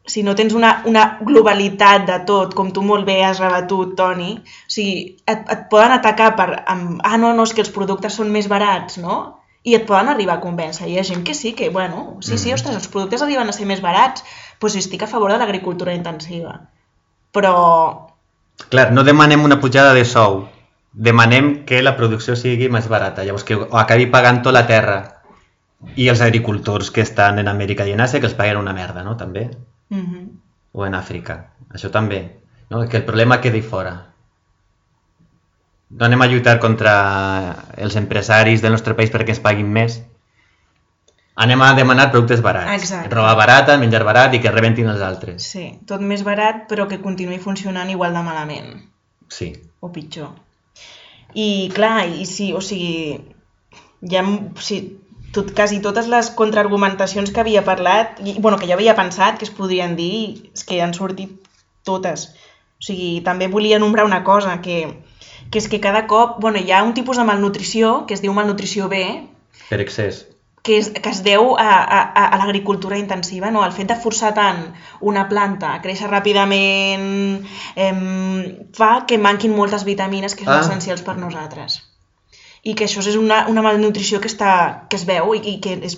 [SPEAKER 4] si no tens una, una globalitat de tot, com tu molt bé has rebatut, Toni, o sigui, et, et poden atacar per, amb, ah, no, no, és que els productes són més barats, no? I et poden arribar a convèncer. Hi ha gent que sí, que, bueno, sí, sí, mm. ostres, els productes arriben a ser més barats, doncs estic a favor de l'agricultura intensiva. Però...
[SPEAKER 3] Clar, no demanem una pujada de sou, demanem que la producció sigui més barata, llavors que acabi pagant tota la terra. I els agricultors que estan en Amèrica i en Àsia que els paguen una merda, no? També. Mm -hmm. O en Àfrica. Això també. No? Que el problema quedi fora. No anem a lluitar contra els empresaris del nostre país perquè ens paguin més. Anem a demanar productes barats.
[SPEAKER 4] Exacte.
[SPEAKER 3] Roba barata, menjar barat i que rebentin els altres.
[SPEAKER 4] Sí, tot més barat però que continuï funcionant igual de malament.
[SPEAKER 3] Sí.
[SPEAKER 4] O pitjor. I clar, i sí, o sigui, ja, o sigui, tot, quasi totes les contraargumentacions que havia parlat, i, bueno, que jo havia pensat que es podrien dir, és que han sortit totes. O sigui, també volia nombrar una cosa, que, que és que cada cop bueno, hi ha un tipus de malnutrició que es diu malnutrició B.
[SPEAKER 3] Per excés.
[SPEAKER 4] Que, és, que es deu a, a, a l'agricultura intensiva, no? el fet de forçar tant una planta a créixer ràpidament eh, fa que manquin moltes vitamines que són ah. essencials per nosaltres i que això és una, una malnutrició que, està, que es veu i, i que és,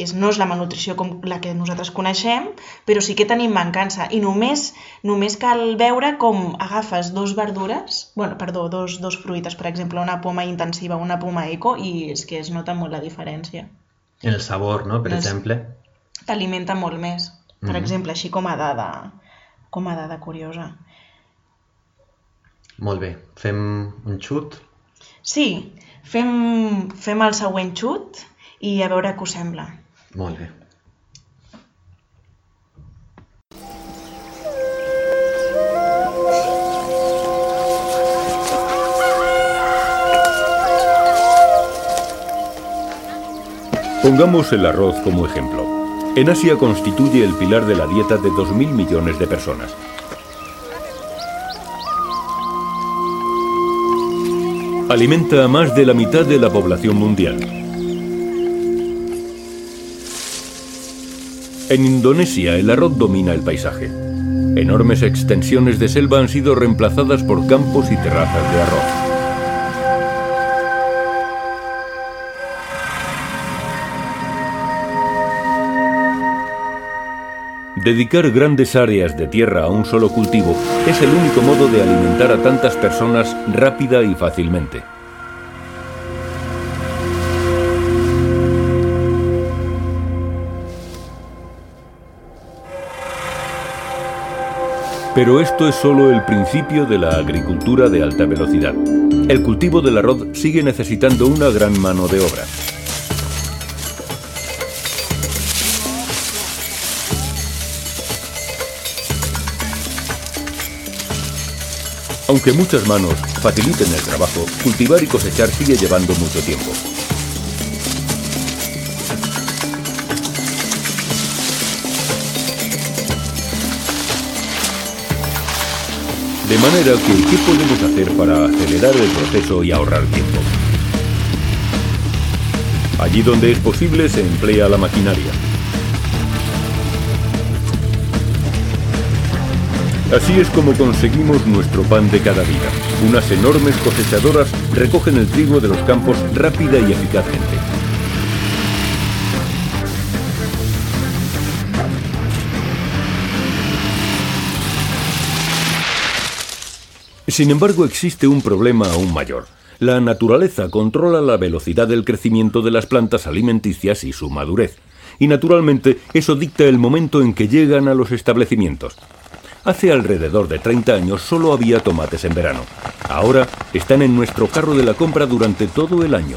[SPEAKER 4] és, no és la malnutrició com la que nosaltres coneixem, però sí que tenim mancança. I només, només cal veure com agafes dos verdures, bueno, perdó, dos, dos fruites, per exemple, una poma intensiva una poma eco, i és que es nota molt la diferència.
[SPEAKER 3] El sabor, no?, per no exemple.
[SPEAKER 4] T'alimenta molt més. Per mm -hmm. exemple, així com a dada, com a dada curiosa.
[SPEAKER 3] Molt bé. Fem un xut?
[SPEAKER 4] Sí. Fem, fem el següent xut i a veure què us sembla.
[SPEAKER 3] Molt bé.
[SPEAKER 6] Pongamos el arroz como ejemplo. En Asia constituye el pilar de la dieta de 2.000 millones de personas. Alimenta a más de la mitad de la población mundial. En Indonesia el arroz domina el paisaje. Enormes extensiones de selva han sido reemplazadas por campos y terrazas de arroz. Dedicar grandes áreas de tierra a un solo cultivo es el único modo de alimentar a tantas personas rápida y fácilmente. Pero esto es solo el principio de la agricultura de alta velocidad. El cultivo del arroz sigue necesitando una gran mano de obra. Aunque muchas manos faciliten el trabajo, cultivar y cosechar sigue llevando mucho tiempo. De manera que, ¿qué podemos hacer para acelerar el proceso y ahorrar tiempo? Allí donde es posible se emplea la maquinaria. Así es como conseguimos nuestro pan de cada día. Unas enormes cosechadoras recogen el trigo de los campos rápida y eficazmente. Sin embargo, existe un problema aún mayor. La naturaleza controla la velocidad del crecimiento de las plantas alimenticias y su madurez. Y naturalmente eso dicta el momento en que llegan a los establecimientos. Hace alrededor de 30 años solo había tomates en verano. Ahora están en nuestro carro de la compra durante todo el año.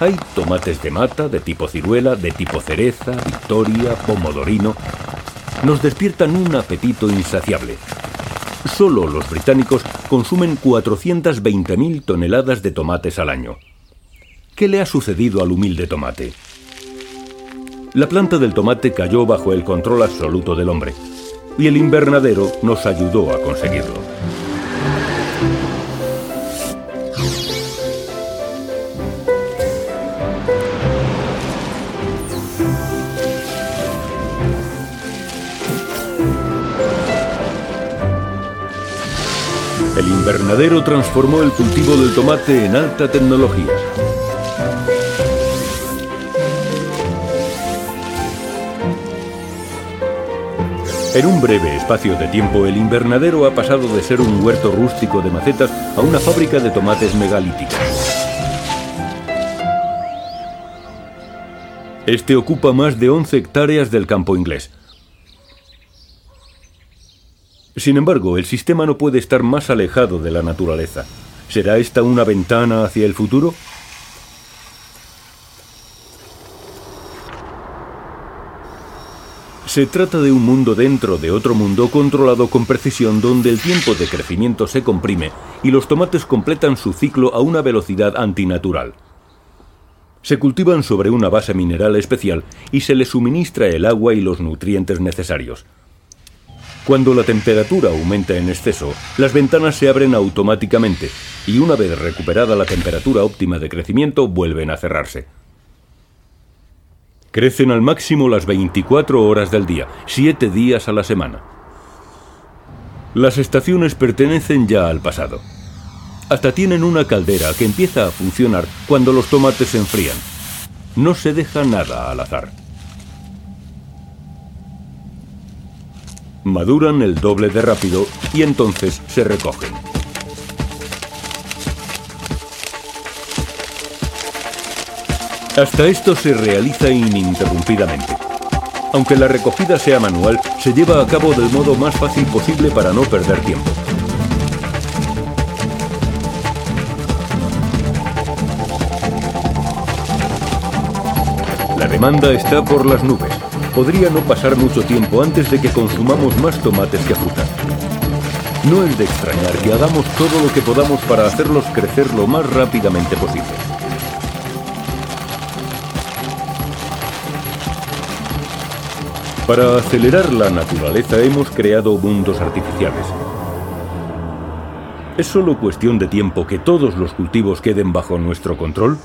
[SPEAKER 6] Hay tomates de mata, de tipo ciruela, de tipo cereza, victoria, pomodorino. Nos despiertan un apetito insaciable. Solo los británicos consumen 420.000 toneladas de tomates al año. ¿Qué le ha sucedido al humilde tomate? La planta del tomate cayó bajo el control absoluto del hombre, y el invernadero nos ayudó a conseguirlo. El invernadero transformó el cultivo del tomate en alta tecnología. En un breve espacio de tiempo, el invernadero ha pasado de ser un huerto rústico de macetas a una fábrica de tomates megalítica. Este ocupa más de 11 hectáreas del campo inglés. Sin embargo, el sistema no puede estar más alejado de la naturaleza. ¿Será esta una ventana hacia el futuro? Se trata de un mundo dentro de otro mundo controlado con precisión donde el tiempo de crecimiento se comprime y los tomates completan su ciclo a una velocidad antinatural. Se cultivan sobre una base mineral especial y se les suministra el agua y los nutrientes necesarios. Cuando la temperatura aumenta en exceso, las ventanas se abren automáticamente y una vez recuperada la temperatura óptima de crecimiento vuelven a cerrarse. Crecen al máximo las 24 horas del día, 7 días a la semana. Las estaciones pertenecen ya al pasado. Hasta tienen una caldera que empieza a funcionar cuando los tomates se enfrían. No se deja nada al azar. Maduran el doble de rápido y entonces se recogen. Hasta esto se realiza ininterrumpidamente. Aunque la recogida sea manual, se lleva a cabo del modo más fácil posible para no perder tiempo. La demanda está por las nubes. Podría no pasar mucho tiempo antes de que consumamos más tomates que fruta. No es de extrañar que hagamos todo lo que podamos para hacerlos crecer lo más rápidamente posible. Para acelerar la naturaleza hemos creado mundos artificiales. ¿Es solo cuestión de tiempo que todos los cultivos queden bajo nuestro control?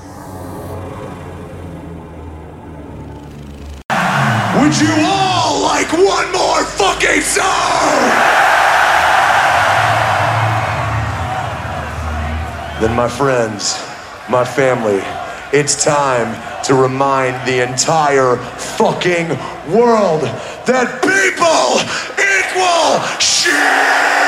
[SPEAKER 7] Would you all like one more fucking song? Then, my friends, my family, it's time to remind the entire fucking world that people equal shit!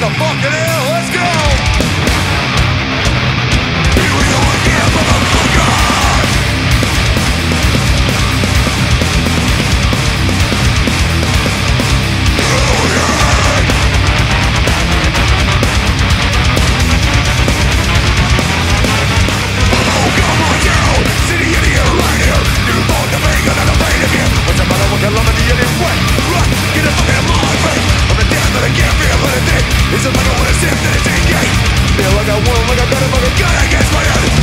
[SPEAKER 7] The fucking air, let's go! Like I wanna see if they Feel like I want, better, like I gotta my head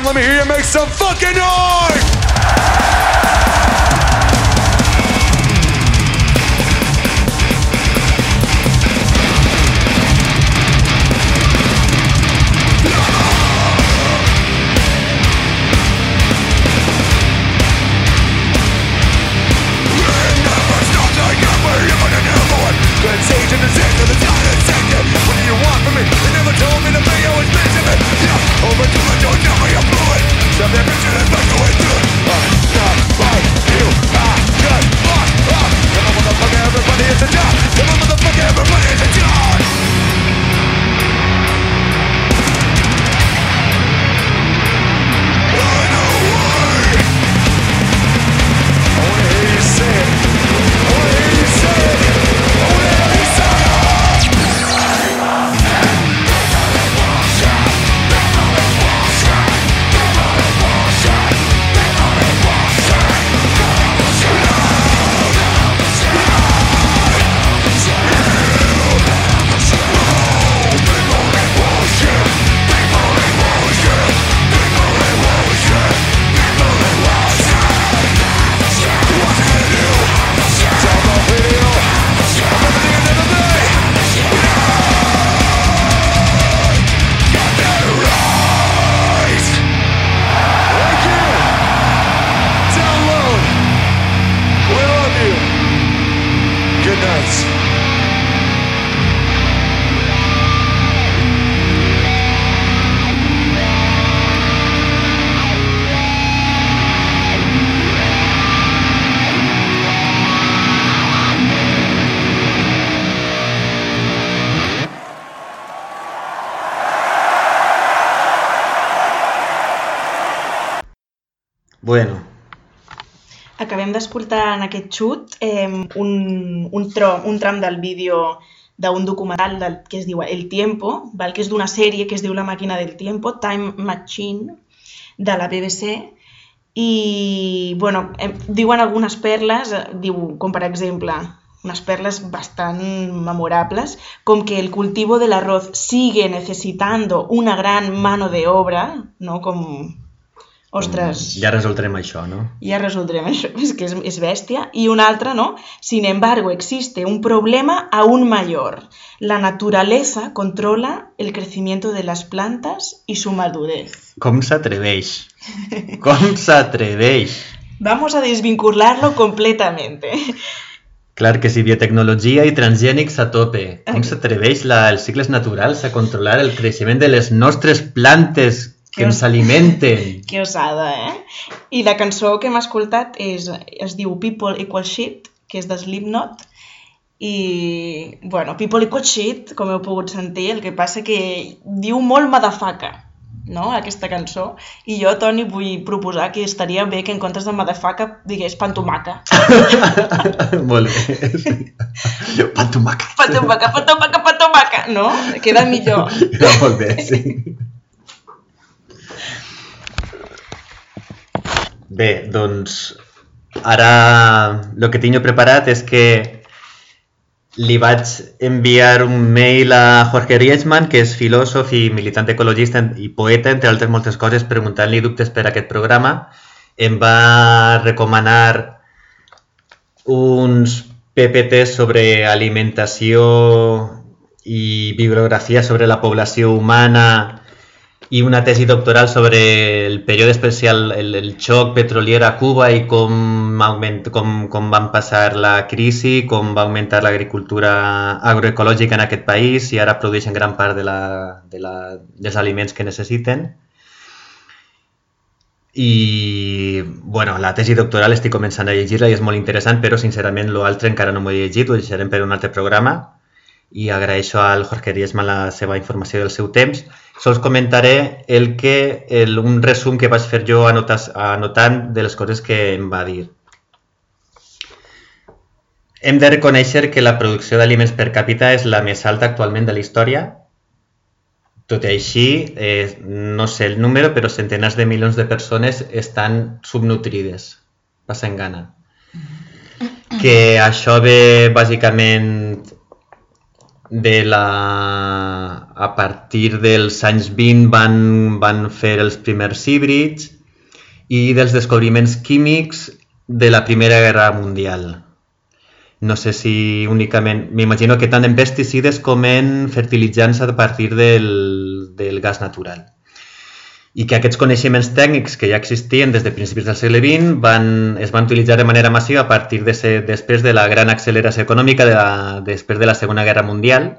[SPEAKER 7] time, let me hear you make some fucking
[SPEAKER 4] Acabem d'escoltar en aquest xut eh, un, un, tro, un tram del vídeo d'un documental del, que es diu El Tiempo, val? que és d'una sèrie que es diu La màquina del tiempo, Time Machine, de la BBC, i bueno, eh, diuen algunes perles, eh, diu, com per exemple, unas perlas bastant memorables, com que el cultivo del arroz sigue necesitando una gran mano de obra, no? Ostres,
[SPEAKER 3] Ja resoldrem això, no?
[SPEAKER 4] ya resoldrem això, *laughs* és que és, és bèstia. I una altra, ¿no? Sin embargo, existe un problema aún mayor. La naturaleza controla el crecimiento de las plantas y su madurez.
[SPEAKER 3] Com s'atreveix? Com s'atreveix?
[SPEAKER 4] Vamos a desvincularlo completamente. *laughs*
[SPEAKER 3] Clar que sí, biotecnologia i transgènics a tope. Com s'atreveix els cicles naturals a controlar el creixement de les nostres plantes que
[SPEAKER 4] Que
[SPEAKER 3] ens alimenten? *laughs*
[SPEAKER 4] Que osada, eh? I la cançó que hem escoltat és, es diu People Equal Shit, que és de Slipknot, i, bueno, People Equal Shit, com heu pogut sentir, el que passa que diu molt motherfucker, no?, aquesta cançó, i jo, Toni, vull proposar que estaria bé que en comptes de motherfucker digués pantomaca. *laughs*
[SPEAKER 3] Molt bé. sí. Pantomaca.
[SPEAKER 4] Pantomaca, pantomaca, pantomaca, no? Queda millor.
[SPEAKER 3] Ja, *laughs* molt bé, sí. Bé, doncs ara el que tinc jo preparat és que li vaig enviar un mail a Jorge Riechman, que és filòsof i militant ecologista i poeta, entre altres moltes coses, preguntant-li dubtes per a aquest programa. Em va recomanar uns PPTs sobre alimentació i bibliografia sobre la població humana i una tesi doctoral sobre el període especial, el, el xoc petrolier a Cuba i com, augment, com, com van passar la crisi, com va augmentar l'agricultura agroecològica en aquest país i ara produeixen gran part de la, de la, dels aliments que necessiten. I, bueno, la tesi doctoral estic començant a llegir-la i és molt interessant, però sincerament l'altre encara no m'ho he llegit, ho deixarem per un altre programa i agraeixo al Jorge Riesma la seva informació i el seu temps. Sols comentaré el que, el, un resum que vaig fer jo anotas, anotant de les coses que em va dir. Hem de reconèixer que la producció d'aliments per càpita és la més alta actualment de la història. Tot i així, eh, no sé el número, però centenars de milions de persones estan subnutrides, passant gana. Que això ve bàsicament de la... a partir dels anys 20 van, van fer els primers híbrids i dels descobriments químics de la Primera Guerra Mundial. No sé si únicament... M'imagino que tant en pesticides com en fertilitzants a partir del, del gas natural. I que aquests coneixements tècnics que ja existien des de principis del segle XX van, es van utilitzar de manera massiva a partir de ser, després de la gran acceleració econòmica de la, després de la Segona Guerra Mundial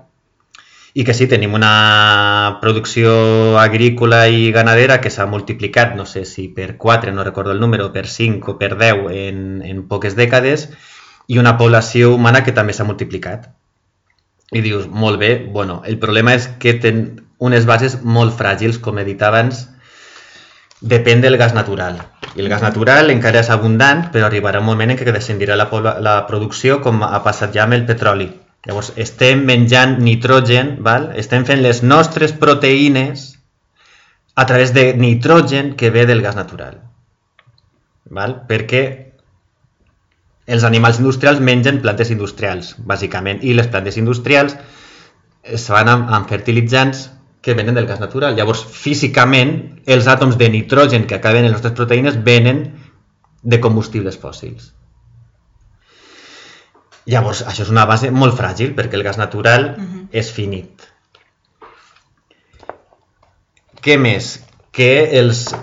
[SPEAKER 3] i que sí, tenim una producció agrícola i ganadera que s'ha multiplicat, no sé si per 4, no recordo el número, per 5 o per 10 en, en poques dècades i una població humana que també s'ha multiplicat. I dius, molt bé, bueno, el problema és que ten unes bases molt fràgils, com he dit abans, depèn del gas natural. I el gas natural encara és abundant, però arribarà un moment en què descendirà la, la producció com ha passat ja amb el petroli. Llavors, estem menjant nitrogen, val? estem fent les nostres proteïnes a través de nitrogen que ve del gas natural. Val? Perquè els animals industrials mengen plantes industrials, bàsicament, i les plantes industrials es fan amb, amb fertilitzants que venen del gas natural. Llavors, físicament, els àtoms de nitrogen que acaben en les nostres proteïnes venen de combustibles fòssils. Llavors, això és una base molt fràgil perquè el gas natural
[SPEAKER 4] Mhm.
[SPEAKER 3] és finit. Què més? Que els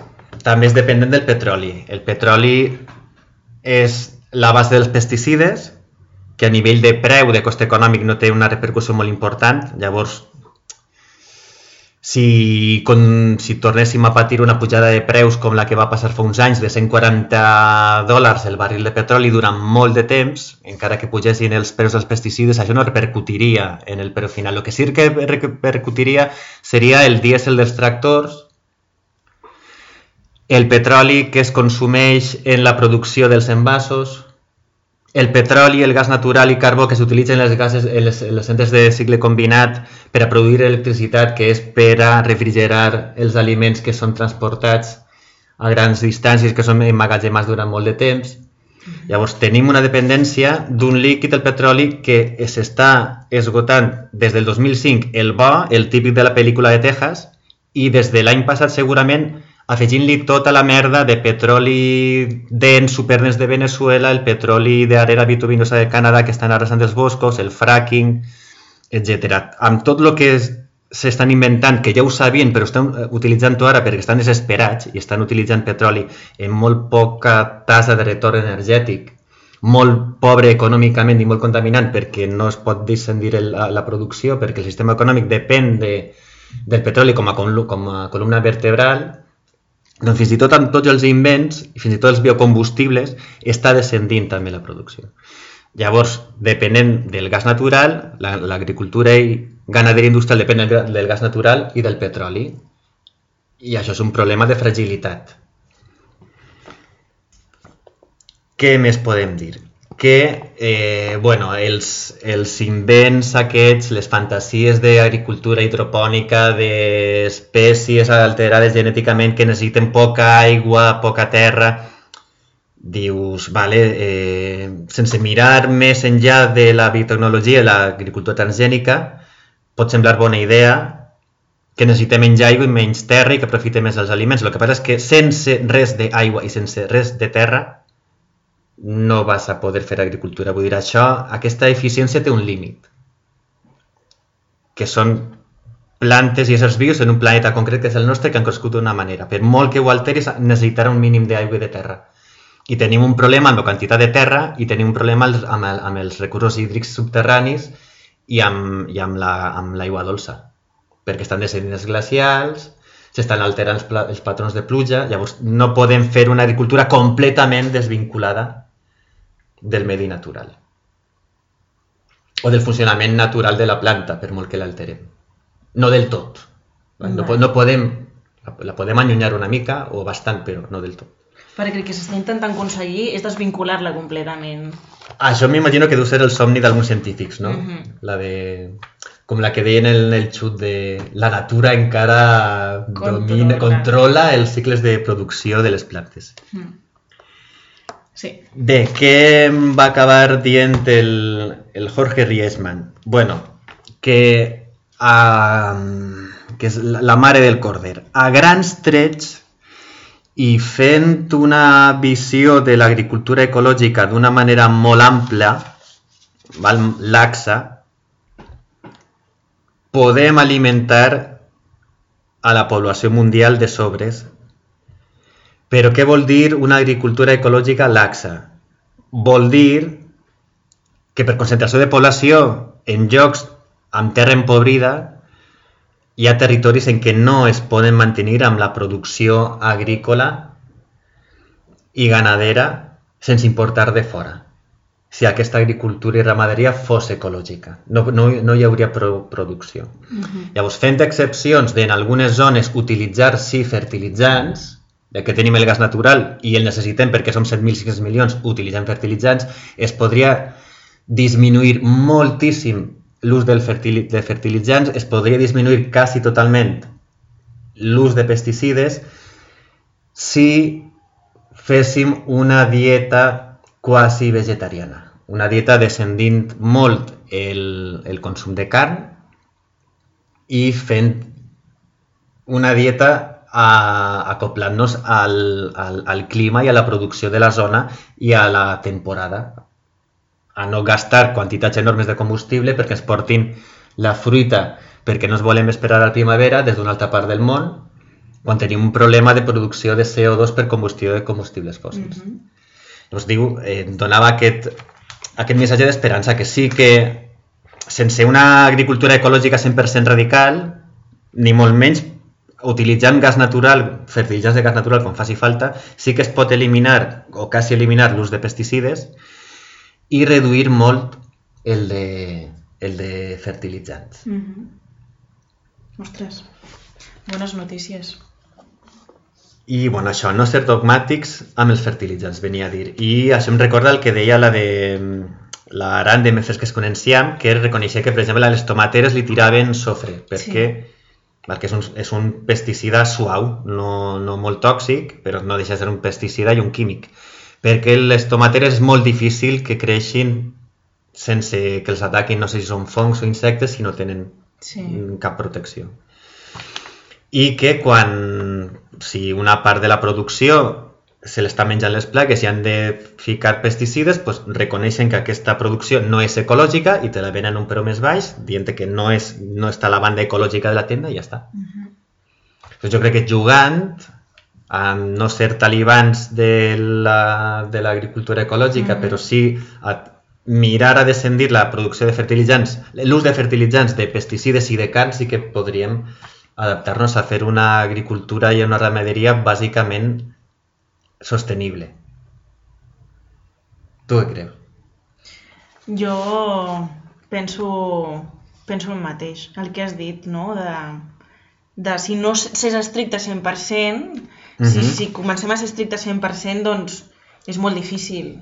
[SPEAKER 3] també es depenen del petroli. El petroli és la base dels pesticides, que a nivell de preu, de cost econòmic, no té una repercussió molt important. Llavors, si, con, si tornéssim a patir una pujada de preus com la que va passar fa uns anys de 140 dòlars el barril de petroli durant molt de temps, encara que pugessin els preus dels pesticides, això no repercutiria en el preu final. El que sí que repercutiria seria el dièsel dels tractors, el petroli que es consumeix en la producció dels envasos, el petroli, el gas natural i carbó que s'utilitzen en les gases en les, en les centres de cicle combinat per a produir electricitat, que és per a refrigerar els aliments que són transportats a grans distàncies, que són emmagatzemats durant molt de temps. Llavors tenim una dependència d'un líquid, el petroli, que s'està esgotant des del 2005 el bo, el típic de la pel·lícula de Texas, i des de l'any passat segurament afegint-li tota la merda de petroli dens, superdens de Venezuela, el petroli d'arera bituminosa de Canadà que estan arrasant els boscos, el fracking, etc. Amb tot el que es- s'estan inventant, que ja ho sabien, però estan eh, utilitzant-ho ara perquè estan desesperats i estan utilitzant petroli en molt poca tasa de retorn energètic, molt pobre econòmicament i molt contaminant perquè no es pot descendir el, la, la producció, perquè el sistema econòmic depèn de, del petroli com a, com a columna vertebral, doncs fins i tot amb tots els invents i fins i tot els biocombustibles està descendint també la producció. Llavors, depenent del gas natural, la- l'agricultura i ganaderia industrial depèn del gas natural i del petroli. I això és un problema de fragilitat. Què més podem dir? Que, eh, bueno, els, els invents aquests, les fantasies d'agricultura hidropònica, d'espècies alterades genèticament que necessiten poca aigua, poca terra, dius, vale, eh, sense mirar més enllà de la biotecnologia i l'agricultura transgènica, pot semblar bona idea que necessitem menys aigua i menys terra i que aprofitem més els aliments. El que passa és que sense res d'aigua i sense res de terra no vas a poder fer agricultura. Vull dir, això, aquesta eficiència té un límit, que són plantes i éssers vius en un planeta concret que és el nostre que han crescut d'una manera. Per molt que ho alteris, necessitarà un mínim d'aigua i de terra. I tenim un problema amb la quantitat de terra i tenim un problema amb, el, amb els recursos hídrics subterranis i amb, i amb la- amb l'aigua dolça, perquè estan descendint els glacials, s'estan alterant els, els patrons de pluja, llavors no podem fer una agricultura completament desvinculada del medi natural o del funcionament natural de la planta, per molt que l'alterem. No del tot. No, no podem, la, la podem allunyar una mica o bastant, però no del tot.
[SPEAKER 4] Perquè el que s'està intentant aconseguir és desvincular-la completament.
[SPEAKER 3] Això m'imagino que deu ser el somni d'alguns científics, no?
[SPEAKER 4] Mhm.
[SPEAKER 3] La de... Com la que deien en el, xut de la natura encara domina,
[SPEAKER 4] Controla.
[SPEAKER 3] controla els cicles de producció de les plantes.
[SPEAKER 4] Mm.
[SPEAKER 3] Què em va acabar dient el, el Jorge Riesman? Bueno, que, a, que la mare del corder. A grans trets i fent una visió de l'agricultura ecològica d'una manera molt ampla, val, laxa, podem alimentar a la població mundial de sobres però què vol dir una agricultura ecològica laxa? Vol dir que per concentració de població en llocs amb terra empobrida hi ha territoris en què no es poden mantenir amb la producció agrícola i ganadera sense importar de fora. Si aquesta agricultura i ramaderia fos ecològica, no, no, no hi hauria pro, producció. Llavors, fent excepcions d'en algunes zones utilitzar sí fertilitzants, ja que tenim el gas natural i el necessitem perquè som 7.600 milions utilitzant fertilitzants, es podria disminuir moltíssim l'ús del de fertilitzants, es podria disminuir quasi totalment l'ús de pesticides si féssim una dieta quasi vegetariana, una dieta descendint molt el, el consum de carn i fent una dieta acoplant-nos al, al, al clima i a la producció de la zona i a la temporada. A no gastar quantitats enormes de combustible perquè ens portin la fruita perquè no ens volem esperar a la primavera des d'una altra part del món quan tenim un problema de producció de CO2 per combustió de combustibles fòssils.
[SPEAKER 4] Mhm.
[SPEAKER 3] Doncs diu, eh, donava aquest, aquest missatge d'esperança, que sí que sense una agricultura ecològica 100% radical, ni molt menys utilitzant gas natural, fertilitzants de gas natural com faci falta, sí que es pot eliminar o quasi eliminar l'ús de pesticides i reduir molt el de, el de fertilitzants.
[SPEAKER 4] Mhm. Ostres, bones notícies.
[SPEAKER 3] I, bueno, això, no ser dogmàtics amb els fertilitzants, venia a dir. I això em recorda el que deia la de la Aran de Mefres que es coneixíem, que reconeixia que, per exemple, a les tomateres li tiraven sofre, perquè perquè és un, és un pesticida suau, no, no molt tòxic, però no deixa de ser un pesticida i un químic. Perquè les tomateres és molt difícil que creixin sense que els ataquin, no sé si són fongs o insectes, si no tenen
[SPEAKER 4] Sí.
[SPEAKER 3] cap protecció. i que quan si una part de la producció se l'està menjant les plagues i han de ficar pesticides, doncs reconeixen que aquesta producció no és ecològica i te la venen a un preu més baix, dient que no, és, no està a la banda ecològica de la tenda i ja està. Doncs jo crec que jugant amb no ser talibans de la- de l'agricultura ecològica, però sí a mirar a descendir la producció de fertilitzants, l'ús de fertilitzants, de pesticides i de carn, sí que podríem adaptar-nos a fer una agricultura i una ramaderia bàsicament sostenible. Tu què creus?
[SPEAKER 4] Jo penso, penso el mateix, el que has dit, no? De, de si no s'és estricte 100%, si,
[SPEAKER 3] Mhm.
[SPEAKER 4] si comencem a ser estricte 100%, doncs és molt difícil.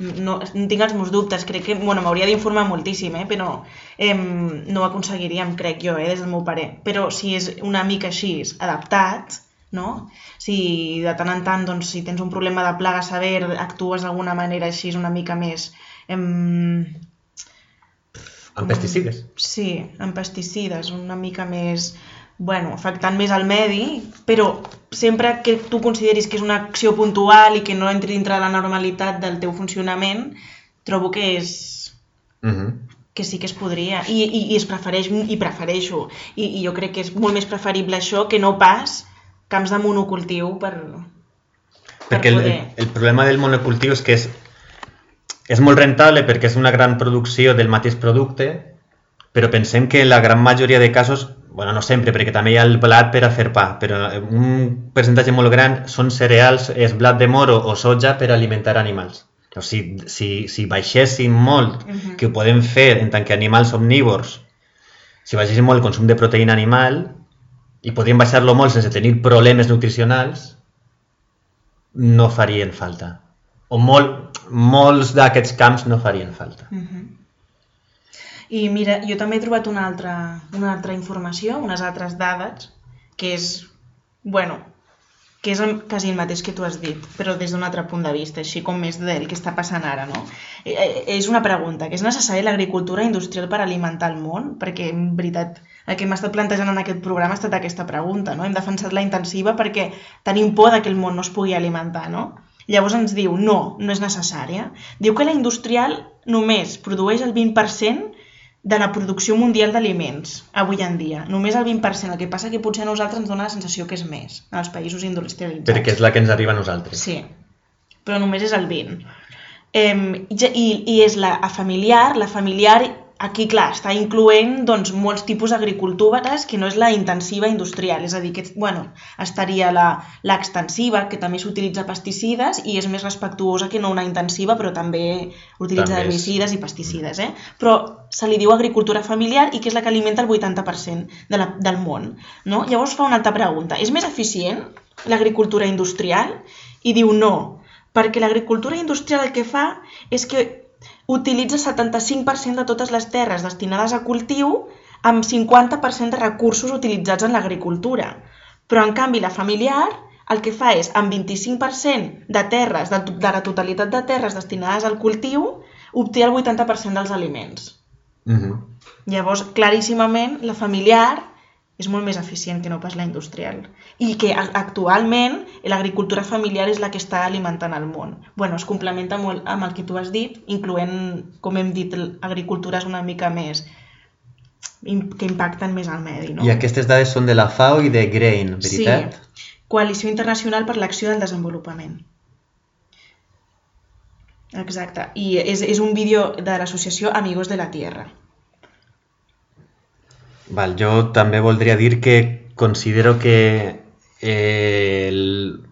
[SPEAKER 4] No, no tinc els meus dubtes, crec que, bueno, m'hauria d'informar moltíssim, eh? però eh, no ho aconseguiríem, crec jo, eh? des del meu parer. Però si és una mica així, adaptat, no? Si de tant en tant, doncs, si tens un problema de plaga sever, actues d'alguna manera així una mica més... Em,
[SPEAKER 3] Amb pesticides.
[SPEAKER 4] Sí, amb pesticides, una mica més, bueno, afectant més al medi, però sempre que tu consideris que és una acció puntual i que no entri dintre de la normalitat del teu funcionament, trobo que és
[SPEAKER 3] Mhm.
[SPEAKER 4] que sí que es podria i, i, i es prefereix i prefereixo I, i jo crec que és molt més preferible això que no pas camps de monocultiu per, per
[SPEAKER 3] Perquè el,
[SPEAKER 4] poder...
[SPEAKER 3] el, el problema del monocultiu és que és, és molt rentable perquè és una gran producció del mateix producte, però pensem que la gran majoria de casos, bueno, no sempre, perquè també hi ha el blat per a fer pa, però un percentatge molt gran són cereals, és blat de moro o soja per alimentar animals. O sigui, si, si baixéssim molt,
[SPEAKER 4] Mhm.
[SPEAKER 3] que ho podem fer en tant que animals omnívors, si baixéssim molt el consum de proteïna animal, i podríem baixar-lo molt sense tenir problemes nutricionals, no farien falta. O molt, molts d'aquests camps no farien falta.
[SPEAKER 4] Mhm. I mira, jo també he trobat una altra, una altra informació, unes altres dades, que és, bueno, que és quasi el mateix que tu has dit, però des d'un altre punt de vista, així com més del que està passant ara, no? Eh, eh, és una pregunta, que és necessària l'agricultura industrial per alimentar el món? Perquè, en veritat, el que hem estat plantejant en aquest programa ha estat aquesta pregunta, no? Hem defensat la intensiva perquè tenim por de que el món no es pugui alimentar, no? Llavors ens diu, no, no és necessària. Diu que la industrial només produeix el 20% de la producció mundial d'aliments avui en dia. Només el 20%. El que passa que potser a nosaltres ens dona la sensació que és més, als països industrialitzats.
[SPEAKER 3] Perquè és la que ens arriba a nosaltres.
[SPEAKER 4] Sí, però només és el 20. Eh, i, I és la a familiar, la familiar aquí, clar, està incloent doncs, molts tipus d'agricultures que no és la intensiva industrial, és a dir, que bueno, estaria la- l'extensiva, que també s'utilitza pesticides i és més respectuosa que no una intensiva, però també utilitza
[SPEAKER 3] També és-
[SPEAKER 4] herbicides i pesticides, eh? Però se li diu agricultura familiar i que és la que alimenta el 80% de la, del món, no? Llavors fa una altra pregunta, és més eficient l'agricultura industrial? I diu no, perquè l'agricultura industrial el que fa és que utilitza el 75% de totes les terres destinades a cultiu amb 50% de recursos utilitzats en l'agricultura. Però, en canvi, la familiar el que fa és, amb 25% de terres, de, de la totalitat de terres destinades al cultiu, obté el 80% dels aliments.
[SPEAKER 3] Mhm.
[SPEAKER 4] Llavors, claríssimament, la familiar és molt més eficient que no pas la industrial. I que actualment l'agricultura familiar és la que està alimentant el món. bueno, es complementa molt amb el que tu has dit, incloent, com hem dit, agricultures una mica més que impacten més al medi. No?
[SPEAKER 3] I aquestes dades són de la FAO i de Grain, veritat?
[SPEAKER 4] Sí, Coalició Internacional per l'Acció del Desenvolupament. Exacte. I és, és un vídeo de l'associació Amigos de la Tierra.
[SPEAKER 3] Val, jo també voldria dir que considero que eh, el,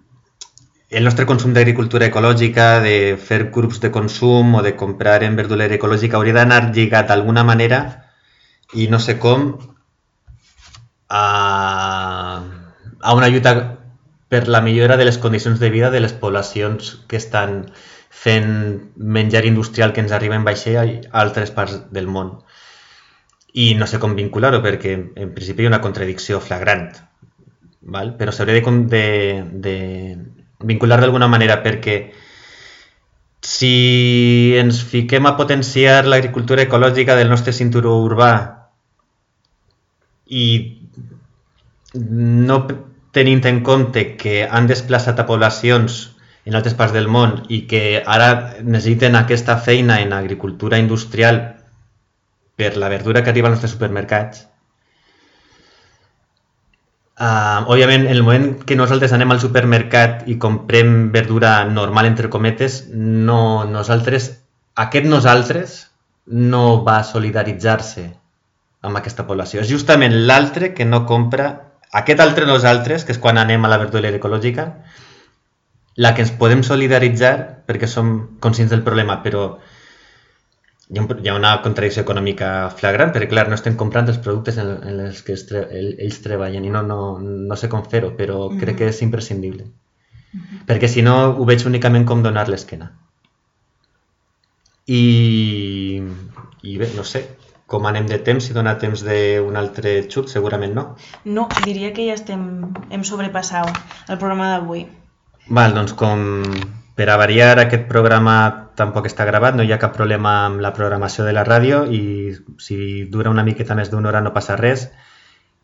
[SPEAKER 3] el nostre consum d'agricultura ecològica, de fer grups de consum o de comprar en verdulera ecològica hauria d'anar lligat d'alguna manera i no sé com a, a una lluita per la millora de les condicions de vida de les poblacions que estan fent menjar industrial que ens arriba en vaixell a altres parts del món i no sé com vincular-ho perquè en principi hi ha una contradicció flagrant val? però s'hauria de, de, de vincular d'alguna manera perquè si ens fiquem a potenciar l'agricultura ecològica del nostre cinturó urbà i no tenint en compte que han desplaçat a poblacions en altres parts del món i que ara necessiten aquesta feina en agricultura industrial per la verdura que arriba als nostres supermercats, Uh, òbviament, en el moment que nosaltres anem al supermercat i comprem verdura normal, entre cometes, no, nosaltres, aquest nosaltres no va solidaritzar-se amb aquesta població. És justament l'altre que no compra, aquest altre nosaltres, que és quan anem a la verdura ecològica, la que ens podem solidaritzar perquè som conscients del problema, però hi ha, un, hi ha una contradicció econòmica flagrant, perquè clar, no estem comprant els productes en, en els que es tre el, ells treballen i no, no, no sé com fer-ho, però mm -hmm. crec que és imprescindible. Mm -hmm. Perquè si no ho veig únicament com donar l'esquena. I, I bé, no sé, com anem de temps, si dona temps d'un altre xut, segurament no.
[SPEAKER 4] No, diria que ja estem, hem sobrepassat el programa d'avui.
[SPEAKER 3] Val, doncs com per a variar aquest programa tampoc està gravat, no hi ha problema la programació de la ràdio i si dura una miqueta més d'una hora no passa res.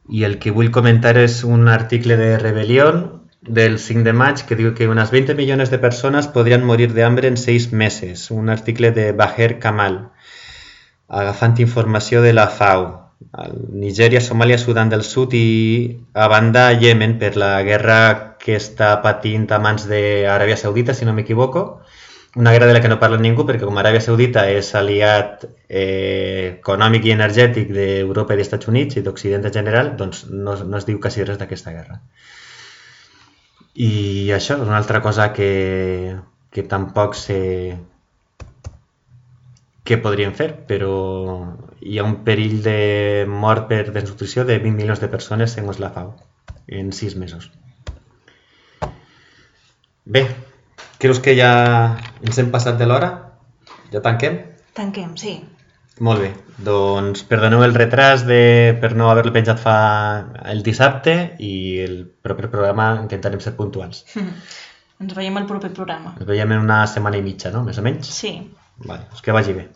[SPEAKER 3] I el que vull comentar és un article de Rebelión del 5 de maig que diu que unes 20 milions de persones podrien morir de hambre en 6 mesos. Un article de Baher Kamal, agafant informació de la FAO. Nigèria, Somàlia, Sudan del Sud i a banda Yemen per la guerra que està patint a mans d'Aràbia Saudita, si no m'equivoco. Una guerra de la que no parla ningú perquè com Aràbia Saudita és aliat eh, econòmic i energètic d'Europa i dels Estats Units i d'Occident en general, doncs no, no es diu quasi res d'aquesta guerra. I això és una altra cosa que, que tampoc sé què podríem fer, però hi ha un perill de mort per desnutrició de 20 milions de persones segons la FAO en 6 mesos. Bé, creus que ja ens hem passat de l'hora? Ja tanquem?
[SPEAKER 4] Tanquem, sí.
[SPEAKER 3] Molt bé, doncs perdoneu el retras de, per no haver-lo penjat fa el dissabte i el proper programa intentarem ser puntuals. *laughs*
[SPEAKER 4] Ens veiem al proper programa.
[SPEAKER 3] Ens veiem en una setmana i mitja, no? Més o menys?
[SPEAKER 4] Sí.
[SPEAKER 3] Vale, doncs que vagi bé.